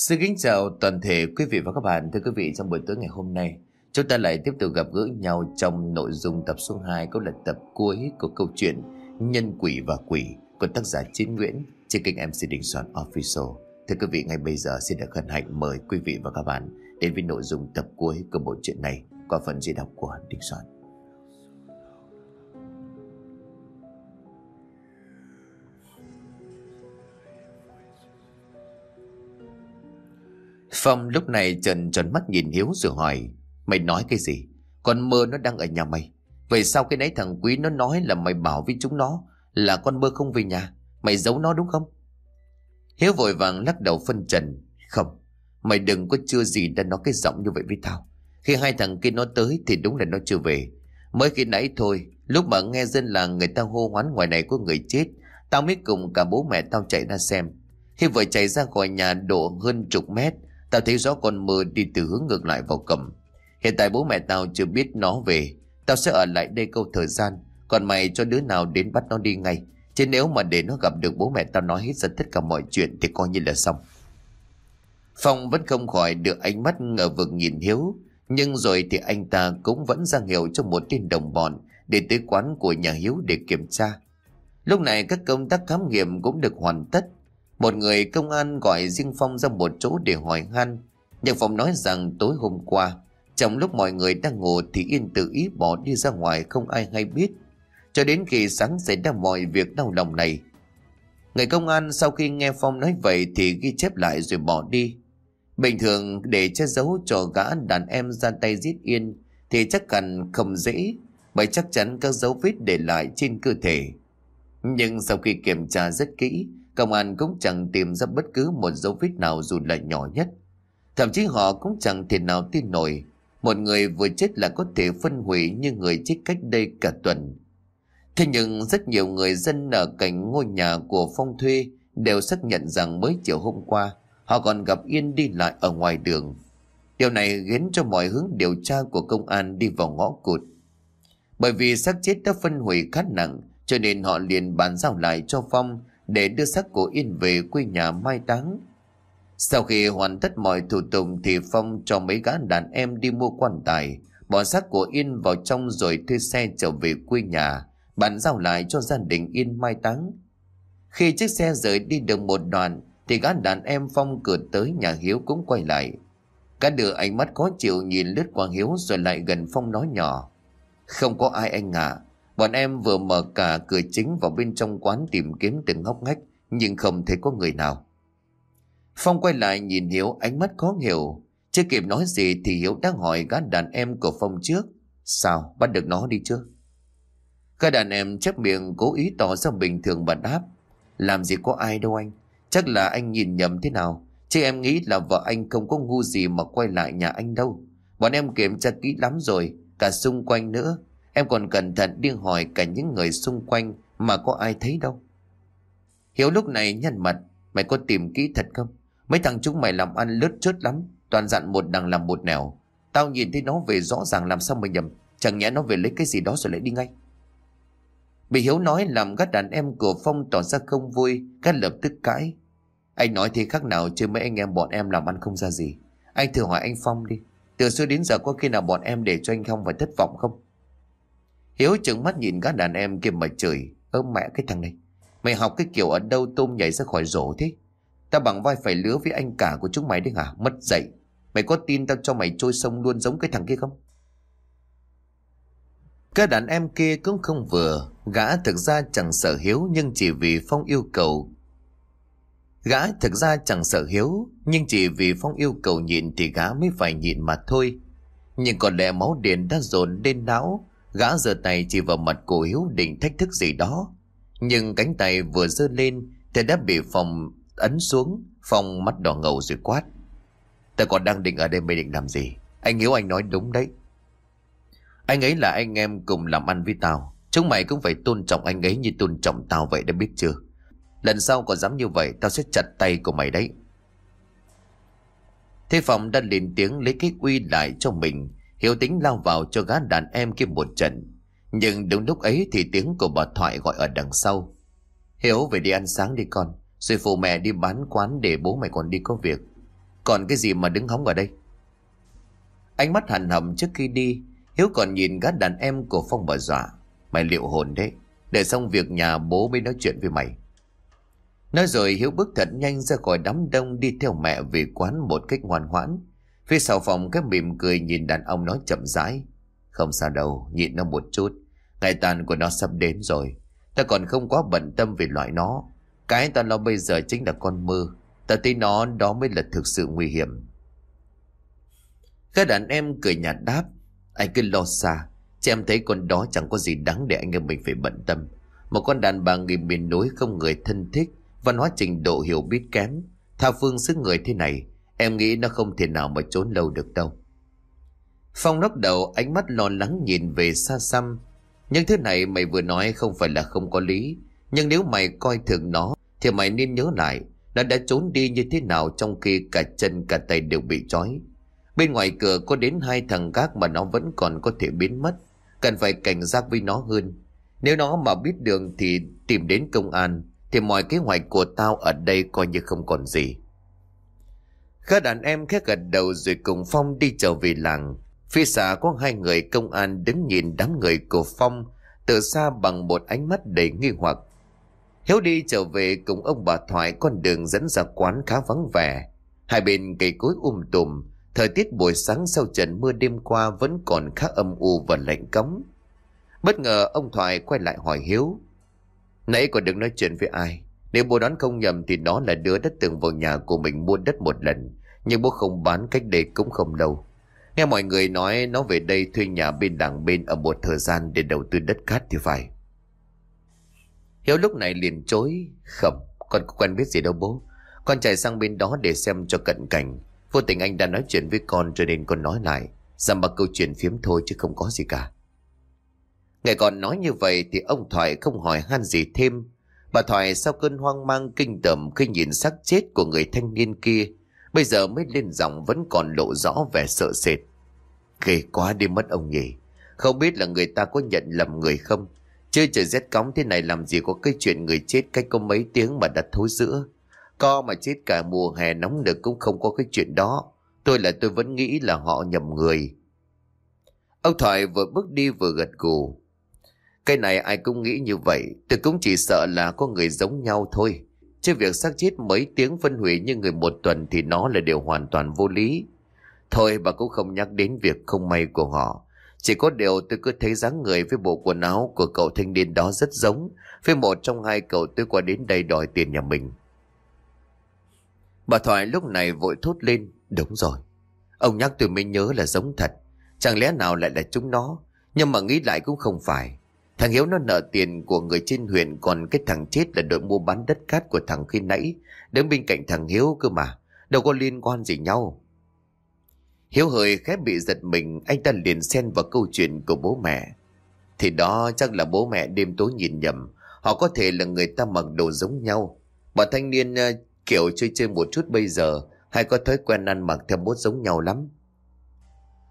Xin kính chào toàn thể quý vị và các bạn. Thưa quý vị, trong buổi tối ngày hôm nay, chúng ta lại tiếp tục gặp gỡ nhau trong nội dung tập số 2 có là tập cuối của câu chuyện Nhân quỷ và quỷ của tác giả Chiến Nguyễn trên kênh MC Đình Soạn Official. Thưa quý vị, ngay bây giờ xin được hân hạnh mời quý vị và các bạn đến với nội dung tập cuối của bộ truyện này qua phần diễn đọc của Đình Soạn. Phong lúc này trần tròn mắt nhìn Hiếu rồi hỏi, Mày nói cái gì? Con mơ nó đang ở nhà mày. Vậy sao cái nấy thằng Quý nó nói là mày bảo với chúng nó Là con mơ không về nhà? Mày giấu nó đúng không? Hiếu vội vàng lắc đầu phân trần, Không, Mày đừng có chưa gì đã nói cái giọng như vậy với tao. Khi hai thằng kia nó tới Thì đúng là nó chưa về. Mới khi nãy thôi, Lúc mà nghe dân làng người ta hô hoán ngoài này có người chết, Tao mới cùng cả bố mẹ tao chạy ra xem. Khi vừa chạy ra khỏi nhà độ hơn chục mét Tao thấy rõ con mơ đi từ hướng ngược lại vào cầm. Hiện tại bố mẹ tao chưa biết nó về. Tao sẽ ở lại đây câu thời gian. Còn mày cho đứa nào đến bắt nó đi ngay. Chứ nếu mà để nó gặp được bố mẹ tao nói hết ra tất cả mọi chuyện Thì coi như là xong. Phong vẫn không khỏi được ánh mắt ngờ vực nhìn Hiếu. Nhưng rồi thì anh ta cũng vẫn ra hiệu cho một tên đồng bọn Để tới quán của nhà Hiếu để kiểm tra. Lúc này các công tác khám nghiệm cũng được hoàn tất một người công an gọi riêng Phong ra một chỗ để hỏi han. Nhưng Phong nói rằng tối hôm qua, trong lúc mọi người đang ngủ thì Yên tự ý bỏ đi ra ngoài không ai hay biết. Cho đến khi sáng xảy ra mọi việc đau lòng này. Người công an sau khi nghe Phong nói vậy thì ghi chép lại rồi bỏ đi. Bình thường để che giấu cho gã đàn em ra tay giết Yên thì chắc cần không dễ bởi chắc chắn các dấu vết để lại trên cơ thể. Nhưng sau khi kiểm tra rất kỹ Công an cũng chẳng tìm ra bất cứ một dấu vết nào dù là nhỏ nhất. Thậm chí họ cũng chẳng thể nào tin nổi, một người vừa chết là có thể phân hủy như người chết cách đây cả tuần. Thế nhưng rất nhiều người dân ở cạnh ngôi nhà của Phong Thuê đều xác nhận rằng mới chiều hôm qua, họ còn gặp Yên đi lại ở ngoài đường. Điều này khiến cho mọi hướng điều tra của công an đi vào ngõ cụt. Bởi vì xác chết đã phân hủy khá nặng, cho nên họ liền bàn giao lại cho Phong để đưa xác của Yên về quê nhà mai táng. Sau khi hoàn tất mọi thủ tục thì Phong cho mấy gã đàn em đi mua quan tài, bỏ xác của Yên vào trong rồi thuê xe trở về quê nhà, bàn giao lại cho gia đình Yên mai táng. Khi chiếc xe rời đi được một đoạn thì gã đàn em Phong cửa tới nhà Hiếu cũng quay lại. Cả đứa ánh mắt khó chịu nhìn lướt qua Hiếu rồi lại gần Phong nói nhỏ. Không có ai anh ạ, Bọn em vừa mở cả cửa chính vào bên trong quán tìm kiếm từng ngóc ngách, nhưng không thấy có người nào. Phong quay lại nhìn Hiếu ánh mắt khó hiểu. Chưa kịp nói gì thì Hiếu đang hỏi gã đàn em của Phong trước. Sao, bắt được nó đi chưa? Gã đàn em chấp miệng cố ý tỏ ra bình thường và đáp. Làm gì có ai đâu anh. Chắc là anh nhìn nhầm thế nào. Chứ em nghĩ là vợ anh không có ngu gì mà quay lại nhà anh đâu. Bọn em kiểm tra kỹ lắm rồi, cả xung quanh nữa. Em còn cẩn thận đi hỏi cả những người xung quanh mà có ai thấy đâu. Hiếu lúc này nhăn mặt, mày có tìm kỹ thật không? Mấy thằng chúng mày làm ăn lướt chớt lắm, toàn dặn một đằng làm một nẻo. Tao nhìn thấy nó về rõ ràng làm sao mà nhầm, chẳng nhẽ nó về lấy cái gì đó rồi lại đi ngay. Bị Hiếu nói làm các đàn em của Phong tỏ ra không vui, các lập tức cãi. Anh nói thế khác nào chứ mấy anh em bọn em làm ăn không ra gì. Anh thử hỏi anh Phong đi, từ xưa đến giờ có khi nào bọn em để cho anh phong phải thất vọng không? Hiếu trừng mắt nhìn các đàn em kia mà chửi. Ơ, mẹ cái thằng này. Mày học cái kiểu ở đâu tôm nhảy ra khỏi rổ thế? Tao bằng vai phải lứa với anh cả của chúng mày đấy hả? Mất dạy. Mày có tin tao cho mày trôi sông luôn giống cái thằng kia không? Các đàn em kia cũng không vừa. Gã thực ra chẳng sợ Hiếu nhưng chỉ vì Phong yêu cầu. Gã thực ra chẳng sợ Hiếu nhưng chỉ vì Phong yêu cầu nhịn thì gã mới phải nhịn mà thôi. Nhưng còn lẽ máu điện đã dồn lên não Gã giơ tay chỉ vào mặt cổ Hiếu định thách thức gì đó. Nhưng cánh tay vừa giơ lên thì đã bị phòng ấn xuống. Phong mắt đỏ ngầu rồi quát. Ta còn đang định ở đây mày định làm gì? Anh Hiếu, anh nói đúng đấy. Anh ấy là anh em cùng làm ăn với tao. Chúng mày cũng phải tôn trọng anh ấy như tôn trọng tao vậy đã biết chưa? Lần sau còn dám như vậy, tao sẽ chặt tay của mày đấy. Thế Phong đã lên tiếng lấy cái uy lại cho mình Hiếu tính lao vào cho gã đàn em kia một trận. Nhưng đúng lúc ấy thì tiếng của bà Thoại gọi ở đằng sau. Hiếu, về đi ăn sáng đi con. Rồi phụ mẹ đi bán quán để bố mày còn đi có việc. Còn cái gì mà đứng hóng ở đây Ánh mắt hằn hầm trước khi đi, Hiếu còn nhìn gã đàn em của Phong bờ dọa Mày liệu hồn đấy Để xong việc nhà bố mới nói chuyện với mày Nói rồi Hiếu bước thật nhanh ra khỏi đám đông đi theo mẹ về quán một cách ngoan ngoãn. Phía sau phòng cái mỉm cười nhìn đàn ông nói chậm rãi. Không sao đâu, nhịn nó một chút. Ngày tàn của nó sắp đến rồi. Ta còn không quá bận tâm về loại nó. Cái ta lo bây giờ chính là con mơ. Ta tin nó đó mới là thực sự nguy hiểm. Các đàn em cười nhạt đáp. Anh cứ lo xa. Chứ em thấy con đó chẳng có gì đáng để anh em mình phải bận tâm. Một con đàn bà người miền núi không người thân thích văn hóa trình độ hiểu biết kém tha phương sức người thế này em nghĩ nó không thể nào mà trốn lâu được đâu. Phong lắc đầu, ánh mắt lo lắng nhìn về xa xăm nhưng thứ này mày vừa nói không phải là không có lý. Nhưng nếu mày coi thường nó, thì mày nên nhớ lại, nó đã trốn đi như thế nào trong khi cả chân, cả tay đều bị trói. Bên ngoài cửa có đến hai thằng gác mà nó vẫn còn có thể biến mất. Cần phải cảnh giác với nó hơn. Nếu nó mà biết đường thì tìm đến công an, thì mọi kế hoạch của tao ở đây coi như không còn gì. Các đàn em khẽ gật đầu rồi cùng Phong đi trở về làng. Phía xa có hai người công an đứng nhìn đám người của Phong từ xa bằng một ánh mắt đầy nghi hoặc. Hiếu đi trở về cùng ông bà Thoại con đường dẫn ra quán khá vắng vẻ. Hai bên cây cối um tùm, thời tiết buổi sáng sau trận mưa đêm qua vẫn còn khá âm u và lạnh cống. Bất ngờ ông Thoại quay lại hỏi Hiếu. Nãy còn đừng nói chuyện với ai Nếu bố đoán không nhầm thì nó là đứa đất từng vào nhà của mình mua đất một lần nhưng bố không bán cách đây cũng không lâu. Nghe mọi người nói nó về đây thuê nhà bên đảng bên ở một thời gian để đầu tư đất cát thì phải. Hiếu lúc này liền chối Không, con có quen biết gì đâu bố. Con chạy sang bên đó để xem cho cận cảnh. Vô tình anh đã nói chuyện với con cho nên con nói lại. Dằm bằng câu chuyện phiếm thôi chứ không có gì cả. Nghe còn nói như vậy thì ông Thoại không hỏi han gì thêm. Bà Thoại sau cơn hoang mang kinh tởm khi nhìn xác chết của người thanh niên kia, bây giờ mới lên giọng vẫn còn lộ rõ vẻ sợ sệt. Ghê quá đi mất ông nhỉ. Không biết là người ta có nhận lầm người không? Chơi trời rét cóng thế này làm gì có cái chuyện người chết cách có mấy tiếng mà đặt thối giữa. Co mà chết cả mùa hè nóng nực cũng không có cái chuyện đó. Tôi là tôi vẫn nghĩ là họ nhầm người. Ông Thoại vừa bước đi vừa gật gù. Cái này ai cũng nghĩ như vậy Tôi cũng chỉ sợ là có người giống nhau thôi Chứ việc xác chết mấy tiếng phân hủy như người một tuần Thì nó là điều hoàn toàn vô lý. Thôi bà cũng không nhắc đến việc không may của họ. Chỉ có điều tôi cứ thấy dáng người với bộ quần áo của cậu thanh niên đó rất giống Với một trong hai cậu tôi qua đến đây đòi tiền nhà mình. Bà Thoại lúc này vội thốt lên, Đúng rồi. Ông nhắc tôi mới nhớ là giống thật. Chẳng lẽ nào lại là chúng nó? Nhưng mà nghĩ lại cũng không phải. Thằng Hiếu nó nợ tiền của người trên huyện Còn cái thằng chết là đội mua bán đất cát của thằng khi nãy. Đứng bên cạnh thằng Hiếu cơ mà, Đâu có liên quan gì nhau. Hiếu hơi khép bị giật mình, Anh ta liền xen vào câu chuyện của bố mẹ. Thì đó chắc là bố mẹ đêm tối nhìn nhầm, Họ có thể là người ta mặc đồ giống nhau. Bọn thanh niên ờ, kiểu chơi chơi một chút bây giờ, Hay có thói quen ăn mặc theo bốt giống nhau lắm.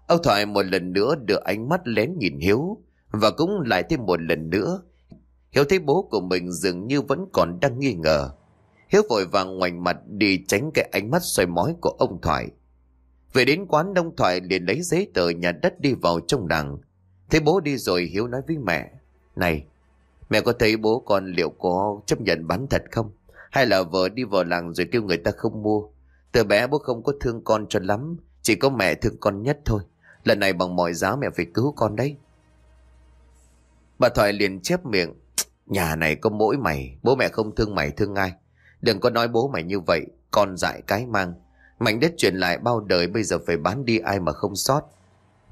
Ông Thoại một lần nữa đưa ánh mắt lén nhìn Hiếu và cũng lại thêm một lần nữa, Hiếu thấy bố của mình dường như vẫn còn đang nghi ngờ. Hiếu vội vàng ngoảnh mặt đi tránh cái ánh mắt xoay mói của ông Thoại. Về đến quán, ông Thoại liền lấy giấy tờ nhà đất đi vào trong đằng Thấy bố đi rồi, Hiếu nói với mẹ, Này, Mẹ có thấy bố con liệu có chấp nhận bán thật không? Hay là vợ đi vào làng rồi kêu người ta không mua? Từ bé bố không có thương con cho lắm, Chỉ có mẹ thương con nhất thôi. Lần này bằng mọi giá mẹ phải cứu con đấy. Bà Thoại liền chép miệng. Nhà này có mỗi mày, bố mẹ không thương mày thương ai. Đừng có nói bố mày như vậy, con dại cái mang. Mảnh đất truyền lại bao đời bây giờ phải bán đi ai mà không sót.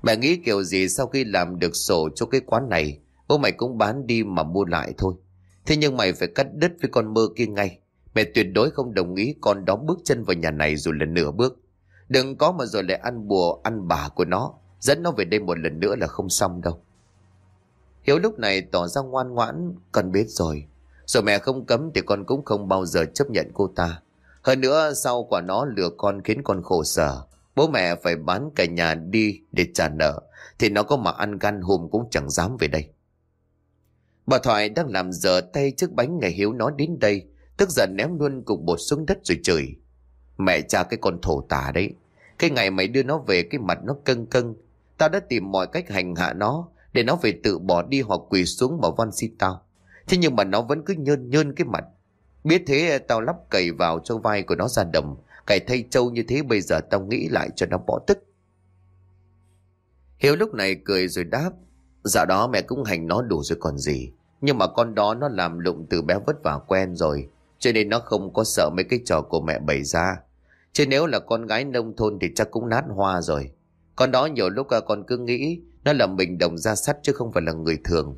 Mẹ nghĩ kiểu gì sau khi làm được sổ cho cái quán này, bố mày cũng bán đi mà mua lại thôi. Thế nhưng mày phải cắt đứt với con mơ kia ngay. Mẹ tuyệt đối không đồng ý con đó bước chân vào nhà này dù là nửa bước. Đừng có mà rồi lại ăn bùa, ăn bà của nó. Dẫn nó về đây một lần nữa là không xong đâu. Hiếu lúc này tỏ ra ngoan ngoãn, con biết rồi. Rồi mẹ không cấm thì con cũng không bao giờ chấp nhận cô ta. Hơn nữa sau quả nó lừa con khiến con khổ sở. Bố mẹ phải bán cả nhà đi để trả nợ. Thì nó có mà ăn gan hùm cũng chẳng dám về đây. Bà Thoại đang làm dở tay trước bánh ngày Hiếu nó đến đây. Tức giận ném luôn cục bột xuống đất rồi chửi. Mẹ cha cái con thổ tả đấy. Cái ngày mày đưa nó về cái mặt nó cân cân. Tao đã tìm mọi cách hành hạ nó để nó phải tự bỏ đi hoặc quỳ xuống mà van xin tao. Thế nhưng mà nó vẫn cứ nhơn nhơn cái mặt. Biết thế, tao lắp cầy vào cho vai của nó ra đầm. Cày thay trâu như thế, bây giờ tao nghĩ lại cho nó bỏ tức. Hiếu lúc này cười rồi đáp. Dạo đó mẹ cũng hành nó đủ rồi còn gì. Nhưng mà con đó nó làm lụng từ bé vất vả quen rồi. Cho nên nó không có sợ mấy cái trò của mẹ bày ra. Chứ nếu là con gái nông thôn thì chắc cũng nát hoa rồi. Con đó nhiều lúc à, con cứ nghĩ nó là mình đồng ra sắt chứ không phải là người thường.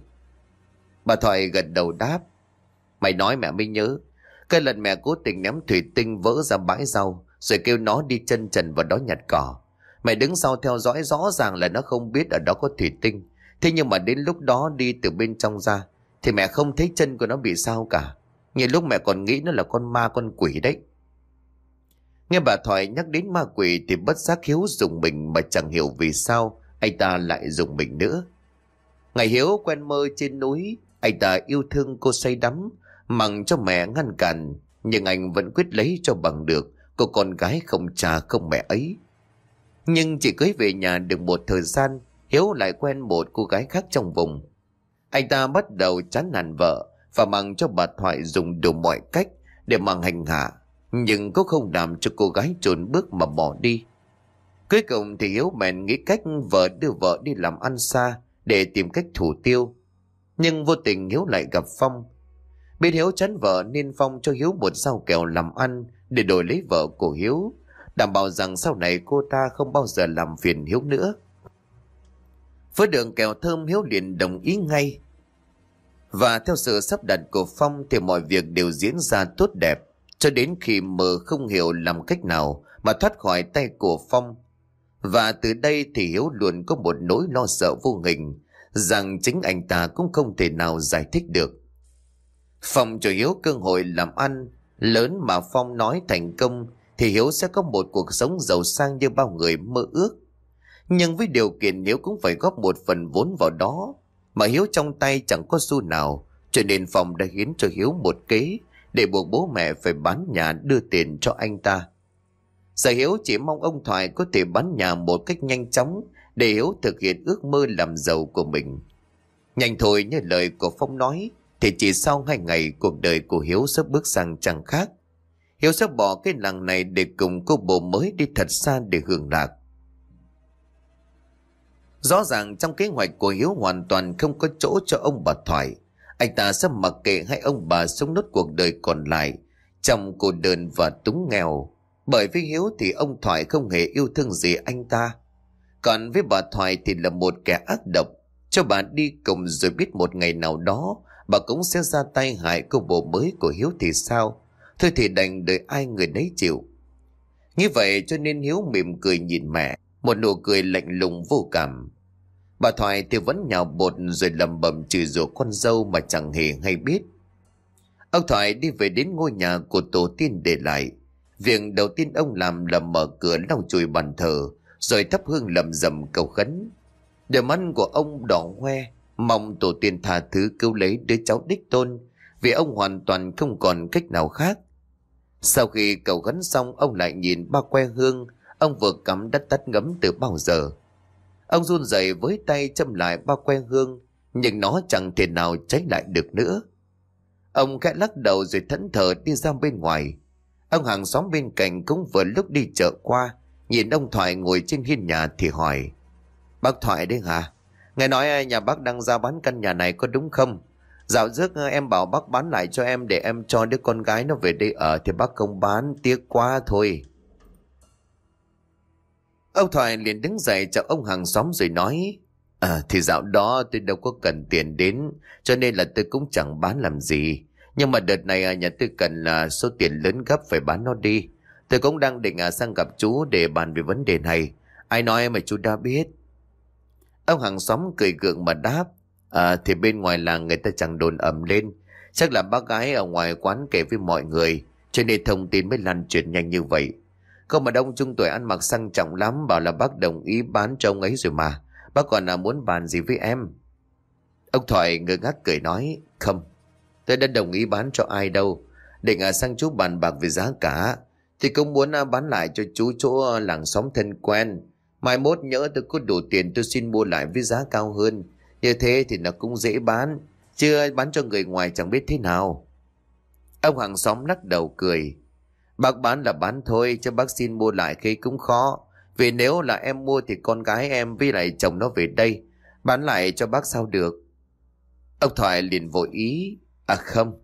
Bà Thoại gật đầu đáp. Mày nói mẹ mới nhớ. Cái lần mẹ cố tình ném thủy tinh vỡ ra bãi rau, rồi kêu nó đi chân trần vào đó nhặt cỏ. Mày đứng sau theo dõi rõ ràng là nó không biết ở đó có thủy tinh. Thế nhưng mà đến lúc đó đi từ bên trong ra, thì mẹ không thấy chân của nó bị sao cả. Như lúc mẹ còn nghĩ nó là con ma, con quỷ đấy. Nghe bà Thoại nhắc đến ma quỷ thì bất giác Hiếu dùng mình mà chẳng hiểu vì sao anh ta lại dùng mình nữa. Ngày Hiếu quen mơ trên núi, anh ta yêu thương cô say đắm, mặng cho mẹ ngăn cản, nhưng anh vẫn quyết lấy cho bằng được cô con gái không cha không mẹ ấy. Nhưng chỉ cưới về nhà được một thời gian, Hiếu lại quen một cô gái khác trong vùng. Anh ta bắt đầu chán nản vợ và mặng cho bà Thoại dùng đủ mọi cách để mang hành hạ, nhưng cũng không làm cho cô gái trốn bước mà bỏ đi. Cuối cùng thì Hiếu mẹn nghĩ cách vợ đưa vợ đi làm ăn xa để tìm cách thủ tiêu. Nhưng vô tình Hiếu lại gặp Phong. Biết Hiếu chán vợ nên Phong cho Hiếu một rau kẹo làm ăn để đổi lấy vợ của Hiếu, đảm bảo rằng sau này cô ta không bao giờ làm phiền Hiếu nữa. Với đường kẹo thơm Hiếu liền đồng ý ngay. Và theo sự sắp đặt của Phong thì mọi việc đều diễn ra tốt đẹp, cho đến khi mờ không hiểu làm cách nào mà thoát khỏi tay của Phong. Và từ đây thì Hiếu luôn có một nỗi lo sợ vô hình, rằng chính anh ta cũng không thể nào giải thích được. Phong cho Hiếu cơ hội làm ăn, lớn mà Phong nói thành công thì Hiếu sẽ có một cuộc sống giàu sang như bao người mơ ước. Nhưng với điều kiện Hiếu cũng phải góp một phần vốn vào đó, mà Hiếu trong tay chẳng có xu nào, cho nên Phong đã hiến cho Hiếu một kế để buộc bố mẹ phải bán nhà đưa tiền cho anh ta. Sở Hiếu chỉ mong ông Thoại có thể bán nhà một cách nhanh chóng để Hiếu thực hiện ước mơ làm giàu của mình. Nhanh thôi như lời của Phong nói, thì chỉ sau hai ngày cuộc đời của Hiếu sắp bước sang chẳng khác. Hiếu sắp bỏ cái làng này để cùng cô bồ mới đi thật xa để hưởng lạc. Rõ ràng trong kế hoạch của Hiếu hoàn toàn không có chỗ cho ông bà Thoại. Anh ta sẽ mặc kệ hai ông bà sống nốt cuộc đời còn lại trong cô đơn và túng nghèo. Bởi với Hiếu thì ông Thoại không hề yêu thương gì anh ta. Còn với bà Thoại thì là một kẻ ác độc. Cho bà đi cùng rồi biết một ngày nào đó bà cũng sẽ ra tay hại cô bồ mới của Hiếu thì sao? Thôi thì đành đợi ai người đấy chịu. Như vậy cho nên Hiếu mỉm cười nhìn mẹ, một nụ cười lạnh lùng vô cảm. Bà Thoại thì vẫn nhào bột rồi lầm bầm chửi rủa con dâu mà chẳng hề hay biết. Ông Thoại đi về đến ngôi nhà của tổ tiên để lại. Việc đầu tiên ông làm là mở cửa lau chùi bàn thờ, rồi thắp hương lầm rầm cầu khấn. Đôi mắt của ông đỏ hoe, mong tổ tiên tha thứ cứu lấy đứa cháu đích tôn, vì ông hoàn toàn không còn cách nào khác. Sau khi cầu khấn xong, ông lại nhìn ba que hương, ông vừa cắm đất tắt ngấm từ bao giờ. Ông run rẩy với tay châm lại ba que hương, nhưng nó chẳng thể nào cháy lại được nữa. Ông khẽ lắc đầu rồi thẫn thờ đi ra bên ngoài. Ông hàng xóm bên cạnh cũng vừa lúc đi chợ qua, nhìn ông Thoại ngồi trên hiên nhà thì hỏi. Bác Thoại đấy hả? Nghe nói nhà bác đang ra bán căn nhà này có đúng không? Dạo trước ờ, em bảo bác bán lại cho em để em cho đứa con gái nó về đây ở thì bác không bán, tiếc quá thôi. Ông Thoại liền đứng dậy chào ông hàng xóm rồi nói À thì dạo đó tôi đâu có cần tiền đến cho nên là tôi cũng chẳng bán làm gì. Nhưng mà đợt này à, nhà tôi cần là số tiền lớn gấp phải bán nó đi. Tôi cũng đang định à, sang gặp chú để bàn về vấn đề này. Ai nói mà chú đã biết. Ông hàng xóm cười gượng mà đáp. À thì bên ngoài làng người ta chẳng đồn ẩm lên. Chắc là bác gái ở ngoài quán kể với mọi người. Cho nên thông tin mới lan truyền nhanh như vậy. Không mà đông trung tuổi ăn mặc sang trọng lắm bảo là bác đồng ý bán cho ông ấy rồi mà. Bác còn là muốn bàn gì với em? Ông Thoại ngơ ngác cười nói, không, tôi đã đồng ý bán cho ai đâu. Định à sang chú bàn bạc về giá cả. Thì cũng muốn à, bán lại cho chú chỗ à, làng xóm thân quen. Mai mốt nhỡ tôi có đủ tiền tôi xin mua lại với giá cao hơn. Như thế thì nó cũng dễ bán. Chưa bán cho người ngoài chẳng biết thế nào. Ông hàng xóm lắc đầu cười. Bác bán là bán thôi chứ bác xin mua lại khi cũng khó. Vì nếu là em mua thì con gái em với lại chồng nó về đây. Bán lại cho bác sao được. Ông Thoại liền vội ý. À không,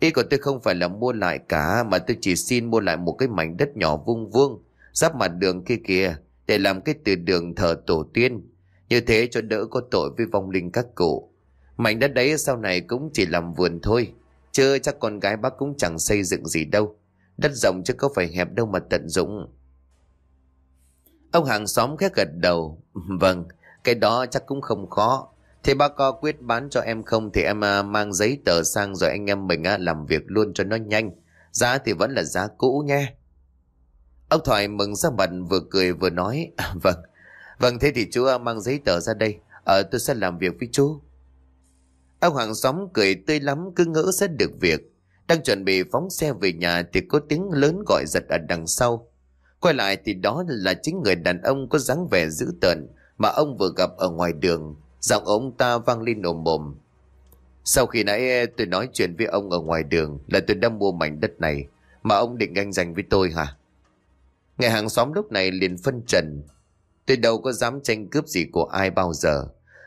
ý của tôi không phải là mua lại cả mà tôi chỉ xin mua lại một cái mảnh đất nhỏ vung vuông giáp mặt đường kia kìa để làm cái từ đường thờ tổ tiên. Như thế cho đỡ có tội với vong linh các cụ. Mảnh đất đấy sau này cũng chỉ làm vườn thôi. Chứ chắc con gái bác cũng chẳng xây dựng gì đâu. Đất rộng chứ có phải hẹp đâu mà tận dụng. Ông hàng xóm khẽ gật đầu. Vâng, cái đó chắc cũng không khó. Thế bác có quyết bán cho em không thì em à, mang giấy tờ sang rồi anh em mình à, làm việc luôn cho nó nhanh. Giá thì vẫn là giá cũ nhé. Ông Thoại mừng ra mặt vừa cười vừa nói. À, vâng, vâng thế thì chú mang giấy tờ ra đây. Ờ tôi sẽ làm việc với chú. Ông hàng xóm cười tươi lắm cứ ngỡ sẽ được việc. Đang chuẩn bị phóng xe về nhà thì có tiếng lớn gọi giật ở đằng sau. Quay lại thì đó là chính người đàn ông có dáng vẻ dữ tợn mà ông vừa gặp ở ngoài đường. Giọng ông ta vang lên ồm ồm. Sau khi nãy eh, tôi nói chuyện với ông ở ngoài đường là tôi đã mua mảnh đất này mà ông định ganh giành với tôi hả? Người hàng xóm lúc này liền phân trần. Tôi đâu có dám tranh cướp gì của ai bao giờ.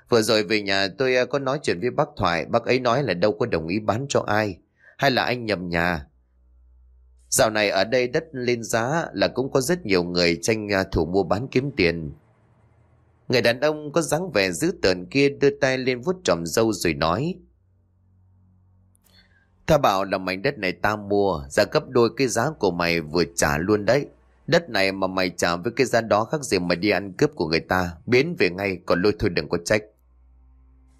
Vừa rồi về nhà tôi eh, có nói chuyện với bác Thoại, bác ấy nói là đâu có đồng ý bán cho ai. Hay là anh nhầm nhà. Dạo này ở đây đất lên giá là cũng có rất nhiều người tranh eh, thủ mua bán kiếm tiền. Người đàn ông có dáng vẻ dữ tợn kia đưa tay lên vuốt tròm dâu rồi nói. Tha bảo là mảnh đất này ta mua, giá gấp đôi cái giá của mày vừa trả luôn đấy. Đất này mà mày trả với cái giá đó khác gì mà đi ăn cướp của người ta, biến về ngay còn lôi thôi đừng có trách.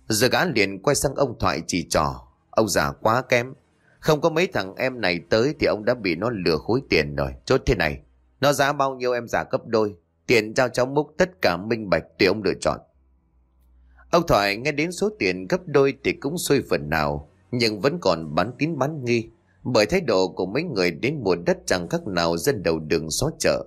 Giờ gã liền quay sang ông Thoại chỉ trò, ông già quá kém. Không có mấy thằng em này tới thì ông đã bị nó lừa khối tiền rồi. Chốt thế này, nó giá bao nhiêu em giả gấp đôi, Tiền giao cháu Múc tất cả minh bạch tùy ông lựa chọn. Ông Thoại nghe đến số tiền gấp đôi thì cũng xuôi phần nào, nhưng vẫn còn bán tín bán nghi, bởi thái độ của mấy người đến mua đất chẳng khác nào dân đầu đường xó chợ.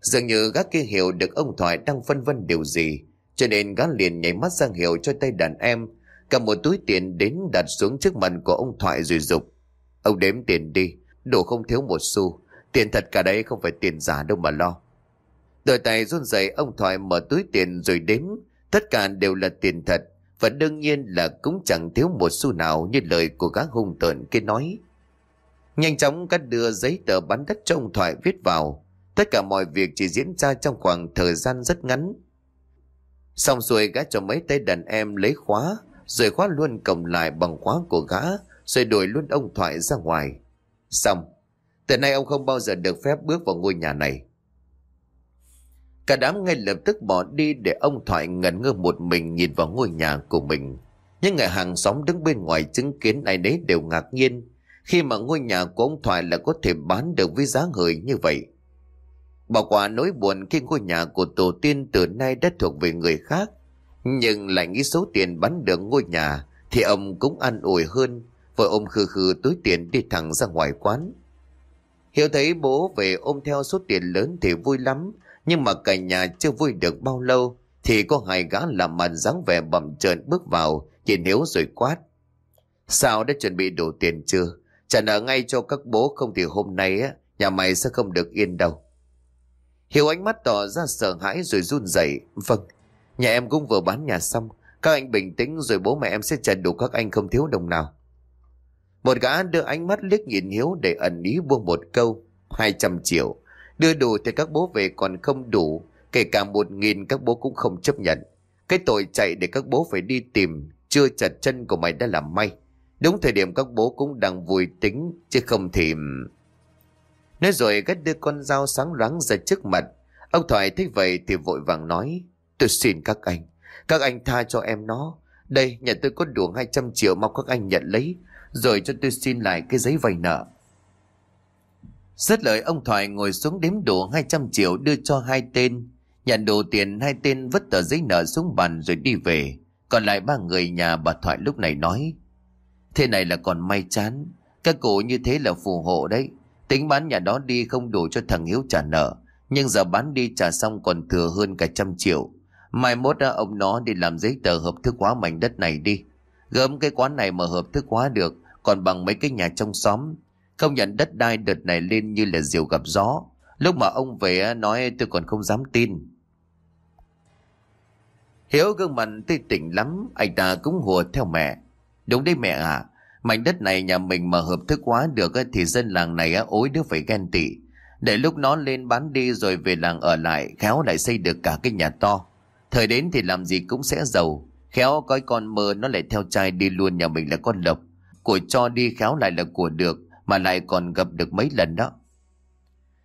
Dường như gã kia hiểu được ông Thoại đang phân vân điều gì, cho nên gã liền nhảy mắt sang hiệu cho tay đàn em, cầm một túi tiền đến đặt xuống trước mặt của ông Thoại rồi dục Ông đếm tiền đi, đồ không thiếu một xu, tiền thật cả đấy không phải tiền giả đâu mà lo. Đôi tay run rẩy ông Thoại mở túi tiền rồi đếm. Tất cả đều là tiền thật. Và đương nhiên là cũng chẳng thiếu một xu nào như lời của gã hung tợn kia nói. Nhanh chóng cắt đưa giấy tờ bán đất cho ông Thoại viết vào. Tất cả mọi việc chỉ diễn ra trong khoảng thời gian rất ngắn. Xong rồi gã cho mấy tay đàn em lấy khóa, rồi khóa luôn cổng lại bằng khóa của gã, rồi đuổi luôn ông Thoại ra ngoài. Xong, từ nay ông không bao giờ được phép bước vào ngôi nhà này. Cả đám ngay lập tức bỏ đi để ông Thoại ngẩn ngơ một mình nhìn vào ngôi nhà của mình. những người hàng xóm đứng bên ngoài chứng kiến ai đấy đều ngạc nhiên, khi mà ngôi nhà của ông Thoại là có thể bán được với giá hời như vậy. Bỏ qua nỗi buồn khi ngôi nhà của tổ tiên từ nay đã thuộc về người khác. Nhưng lại nghĩ số tiền bán được ngôi nhà thì ông cũng an ủi hơn vợ ông khư khư túi tiền đi thẳng ra ngoài quán. Hiểu thấy bố về ôm theo số tiền lớn thì vui lắm nhưng mà cả nhà chưa vui được bao lâu thì có hai gã làm màn dáng vẻ bầm trợn bước vào nhìn Hiếu rồi quát. Sao đã chuẩn bị đủ tiền chưa? Trả nợ ngay cho các bố không thì hôm nay á nhà mày sẽ không được yên đâu. Hiếu ánh mắt tỏ ra sợ hãi rồi run rẩy. Vâng, nhà em cũng vừa bán nhà xong. Các anh bình tĩnh rồi bố mẹ em sẽ trả đủ các anh không thiếu đồng nào. Một gã đưa ánh mắt liếc nhìn Hiếu để ẩn ý buông một câu. 200 triệu. Đưa đủ thì các bố về còn không đủ, kể cả một nghìn các bố cũng không chấp nhận. Cái tội chạy để các bố phải đi tìm, chưa chặt chân của mày đã làm may. Đúng thời điểm các bố cũng đang vui tính, chứ không thì... Nói rồi gắt đưa con dao sáng loáng ra trước mặt. Ông Thoại thấy vậy thì vội vàng nói, tôi xin các anh, các anh tha cho em nó. Đây, nhà tôi có đủ 200 triệu mong các anh nhận lấy, rồi cho tôi xin lại cái giấy vay nợ. Rất lời ông Thoại ngồi xuống đếm đủ 200 triệu đưa cho hai tên. Nhận đủ tiền hai tên vứt tờ giấy nợ xuống bàn rồi đi về. Còn lại ba người nhà bà Thoại lúc này nói. Thế này là còn may chán. Các cụ như thế là phù hộ đấy. Tính bán nhà đó đi không đủ cho thằng Hiếu trả nợ. Nhưng giờ bán đi trả xong còn thừa hơn cả trăm triệu. Mai mốt ra ông nó đi làm giấy tờ hợp thức hóa mảnh đất này đi. Gớm cái quán này mà hợp thức hóa được, còn bằng mấy cái nhà trong xóm. Không nhận đất đai đợt này lên như là diều gặp gió. Lúc mà ông về nói tôi còn không dám tin. Hiếu gương mặt tươi tỉnh lắm, anh ta cũng hùa theo mẹ. Đúng đấy mẹ à, mảnh đất này nhà mình mà hợp thức hóa được thì dân làng này ối đứa phải ghen tị. Để lúc nó lên bán đi rồi về làng ở lại, khéo lại xây được cả cái nhà to. Thời đến thì làm gì cũng sẽ giàu. Khéo coi con mơ nó lại theo trai đi luôn nhà mình là con lộc. Của cho đi khéo lại là của được, mà lại còn gặp được mấy lần đó.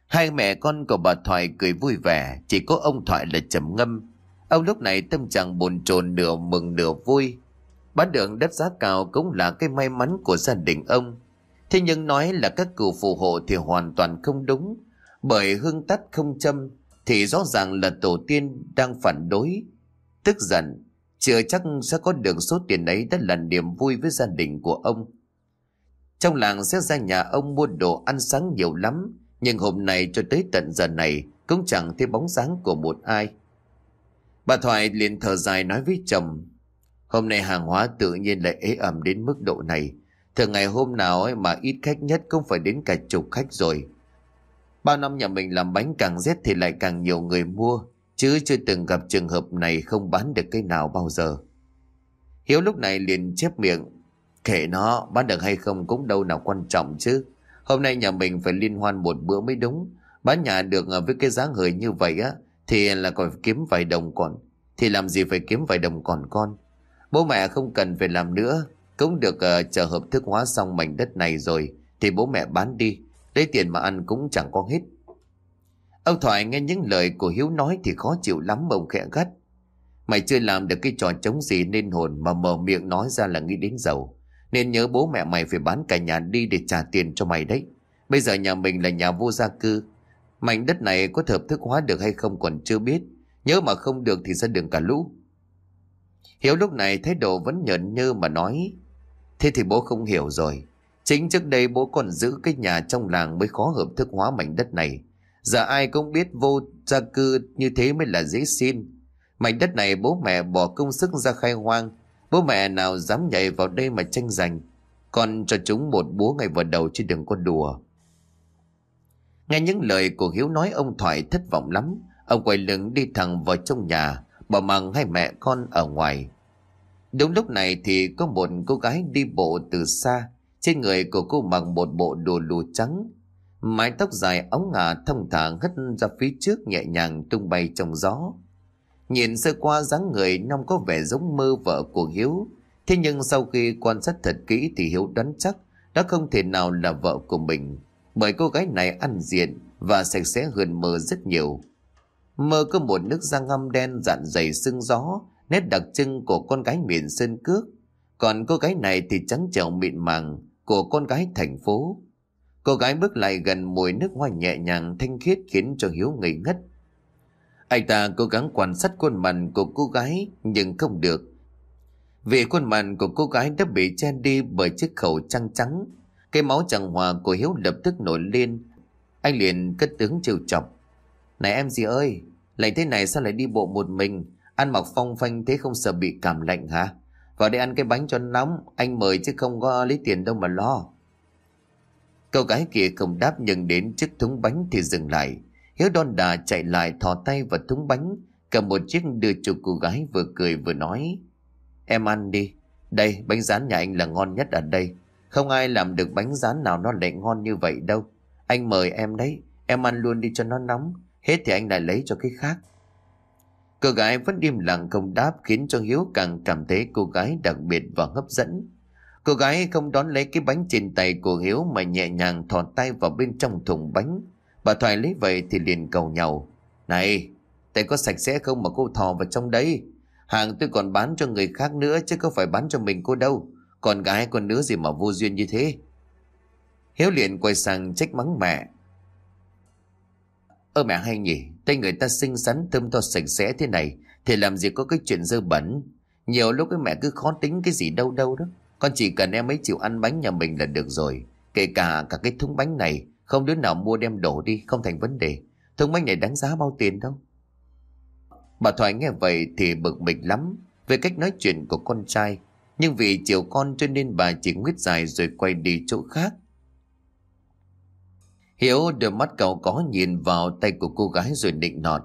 Hai mẹ con của bà Thoại cười vui vẻ, chỉ có ông Thoại là trầm ngâm. Ông lúc này tâm trạng bồn chồn nửa mừng nửa vui. Bán được đất giá cao cũng là cái may mắn của gia đình ông. Thế nhưng nói là các cựu phù hộ thì hoàn toàn không đúng. Bởi hương tắt không châm thì rõ ràng là tổ tiên đang phản đối. Tức giận, chưa chắc sẽ có được số tiền ấy đã là niềm vui với gia đình của ông. Trong làng sẽ ra nhà ông mua đồ ăn sáng nhiều lắm, nhưng hôm nay cho tới tận giờ này cũng chẳng thấy bóng dáng của một ai. Bà Thoại liền thở dài nói với chồng, hôm nay hàng hóa tự nhiên lại ế ẩm đến mức độ này. Thường ngày hôm nào ấy mà ít khách nhất cũng phải đến cả chục khách rồi. Bao năm nhà mình làm bánh càng rét thì lại càng nhiều người mua, chứ chưa từng gặp trường hợp này không bán được cây nào bao giờ. Hiếu lúc này liền chép miệng, kệ nó, bán được hay không cũng đâu nào quan trọng chứ. Hôm nay nhà mình phải liên hoan một bữa mới đúng. Bán nhà được ờ, với cái giá hời như vậy á, thì là còn kiếm vài đồng còn. Thì làm gì phải kiếm vài đồng còn con. Bố mẹ không cần phải làm nữa, cũng được uh, chờ hợp thức hóa xong mảnh đất này rồi, thì bố mẹ bán đi. Lấy tiền mà ăn cũng chẳng có hết. Ông Thoại nghe những lời của Hiếu nói thì khó chịu lắm ông khẽ gắt. Mày chưa làm được cái trò chống gì nên hồn mà mở miệng nói ra là nghĩ đến giàu. Nên nhớ bố mẹ mày phải bán cả nhà đi để trả tiền cho mày đấy. Bây giờ nhà mình là nhà vô gia cư. Mảnh đất này có hợp thức hóa được hay không còn chưa biết. Nhớ mà không được thì ra đường cả lũ. Hiếu lúc này thái độ vẫn nhợn nhơ mà nói. Thế thì bố không hiểu rồi. Chính trước đây bố còn giữ cái nhà trong làng mới khó hợp thức hóa mảnh đất này. Giờ ai cũng biết vô gia cư như thế mới là dễ xin. Mảnh đất này bố mẹ bỏ công sức ra khai hoang. Bố mẹ nào dám nhảy vào đây mà tranh giành. con cho chúng một búa ngay vào đầu chứ đừng có đùa. Nghe những lời của Hiếu nói ông Thoại thất vọng lắm. Ông quay lưng đi thẳng vào trong nhà, bỏ mặc hai mẹ con ở ngoài. Đúng lúc này thì có một cô gái đi bộ từ xa trên người của cô mặc một bộ đồ lù trắng. Mái tóc dài óng ngả thông thả hất ra phía trước nhẹ nhàng tung bay trong gió. Nhìn sơ qua dáng người nông có vẻ giống mơ vợ của Hiếu. Thế nhưng sau khi quan sát thật kỹ thì Hiếu đoán chắc đó không thể nào là vợ của mình. Bởi cô gái này ăn diện và sạch sẽ hơn mơ rất nhiều. Mơ có một nước da ngăm đen dạn dày sưng gió, nét đặc trưng của con gái miền Sơn Cước. Còn cô gái này thì trắng trẻo mịn màng, của con gái thành phố. Cô gái bước lại gần mùi nước hoa nhẹ nhàng thanh khiết khiến cho Hiếu ngây ngất. Anh ta cố gắng quan sát khuôn mặt của cô gái nhưng không được. Vì khuôn mặt của cô gái đã bị che đi bởi chiếc khẩu trăng trắng. Cái máu chẳng hòa của Hiếu lập tức nổi lên. Anh liền cất tướng trêu chọc. Này em gì ơi, lại thế này sao lại đi bộ một mình? Ăn mặc phong phanh thế không sợ bị cảm lạnh hả? Vào đây ăn cái bánh cho nóng Anh mời chứ không có lấy tiền đâu mà lo Cậu gái kia không đáp nhưng đến chiếc thúng bánh thì dừng lại Hiếu đon đà chạy lại thò tay vào thúng bánh, Cầm một chiếc đưa cho cô gái vừa cười vừa nói, Em ăn đi. Đây, bánh rán nhà anh là ngon nhất ở đây. Không ai làm được bánh rán nào nó lại ngon như vậy đâu. Anh mời em đấy. Em ăn luôn đi cho nó nóng. Hết thì anh lại lấy cho cái khác. Cô gái vẫn im lặng không đáp, khiến cho Hiếu càng cảm thấy cô gái đặc biệt và hấp dẫn. Cô gái không đón lấy cái bánh trên tay của Hiếu mà nhẹ nhàng thò tay vào bên trong thùng bánh. Bà Thoại lấy vậy thì liền cầu nhau. Này, tay có sạch sẽ không mà cô thò vào trong đấy. Hàng tôi còn bán cho người khác nữa chứ không phải bán cho mình cô đâu. Còn gái con đứa gì mà vô duyên như thế. Hiếu liền quay sang trách mắng mẹ. Ơ mẹ hay nhỉ, tay người ta xinh xắn thơm to sạch sẽ thế này, thì làm gì có cái chuyện dơ bẩn. Nhiều lúc cái mẹ cứ khó tính cái gì đâu đâu đó. Con chỉ cần em ấy chịu ăn bánh nhà mình là được rồi. Kể cả cả cái thúng bánh này, không đứa nào mua đem đổ đi, Không thành vấn đề. Thùng máy này đáng giá bao tiền đâu. Bà Thoại nghe vậy thì bực mình lắm Về cách nói chuyện của con trai. Nhưng vì chiều con cho nên bà chỉ nguyết dài Rồi quay đi chỗ khác. Hiếu đôi mắt cậu có nhìn vào tay của cô gái rồi định nọt.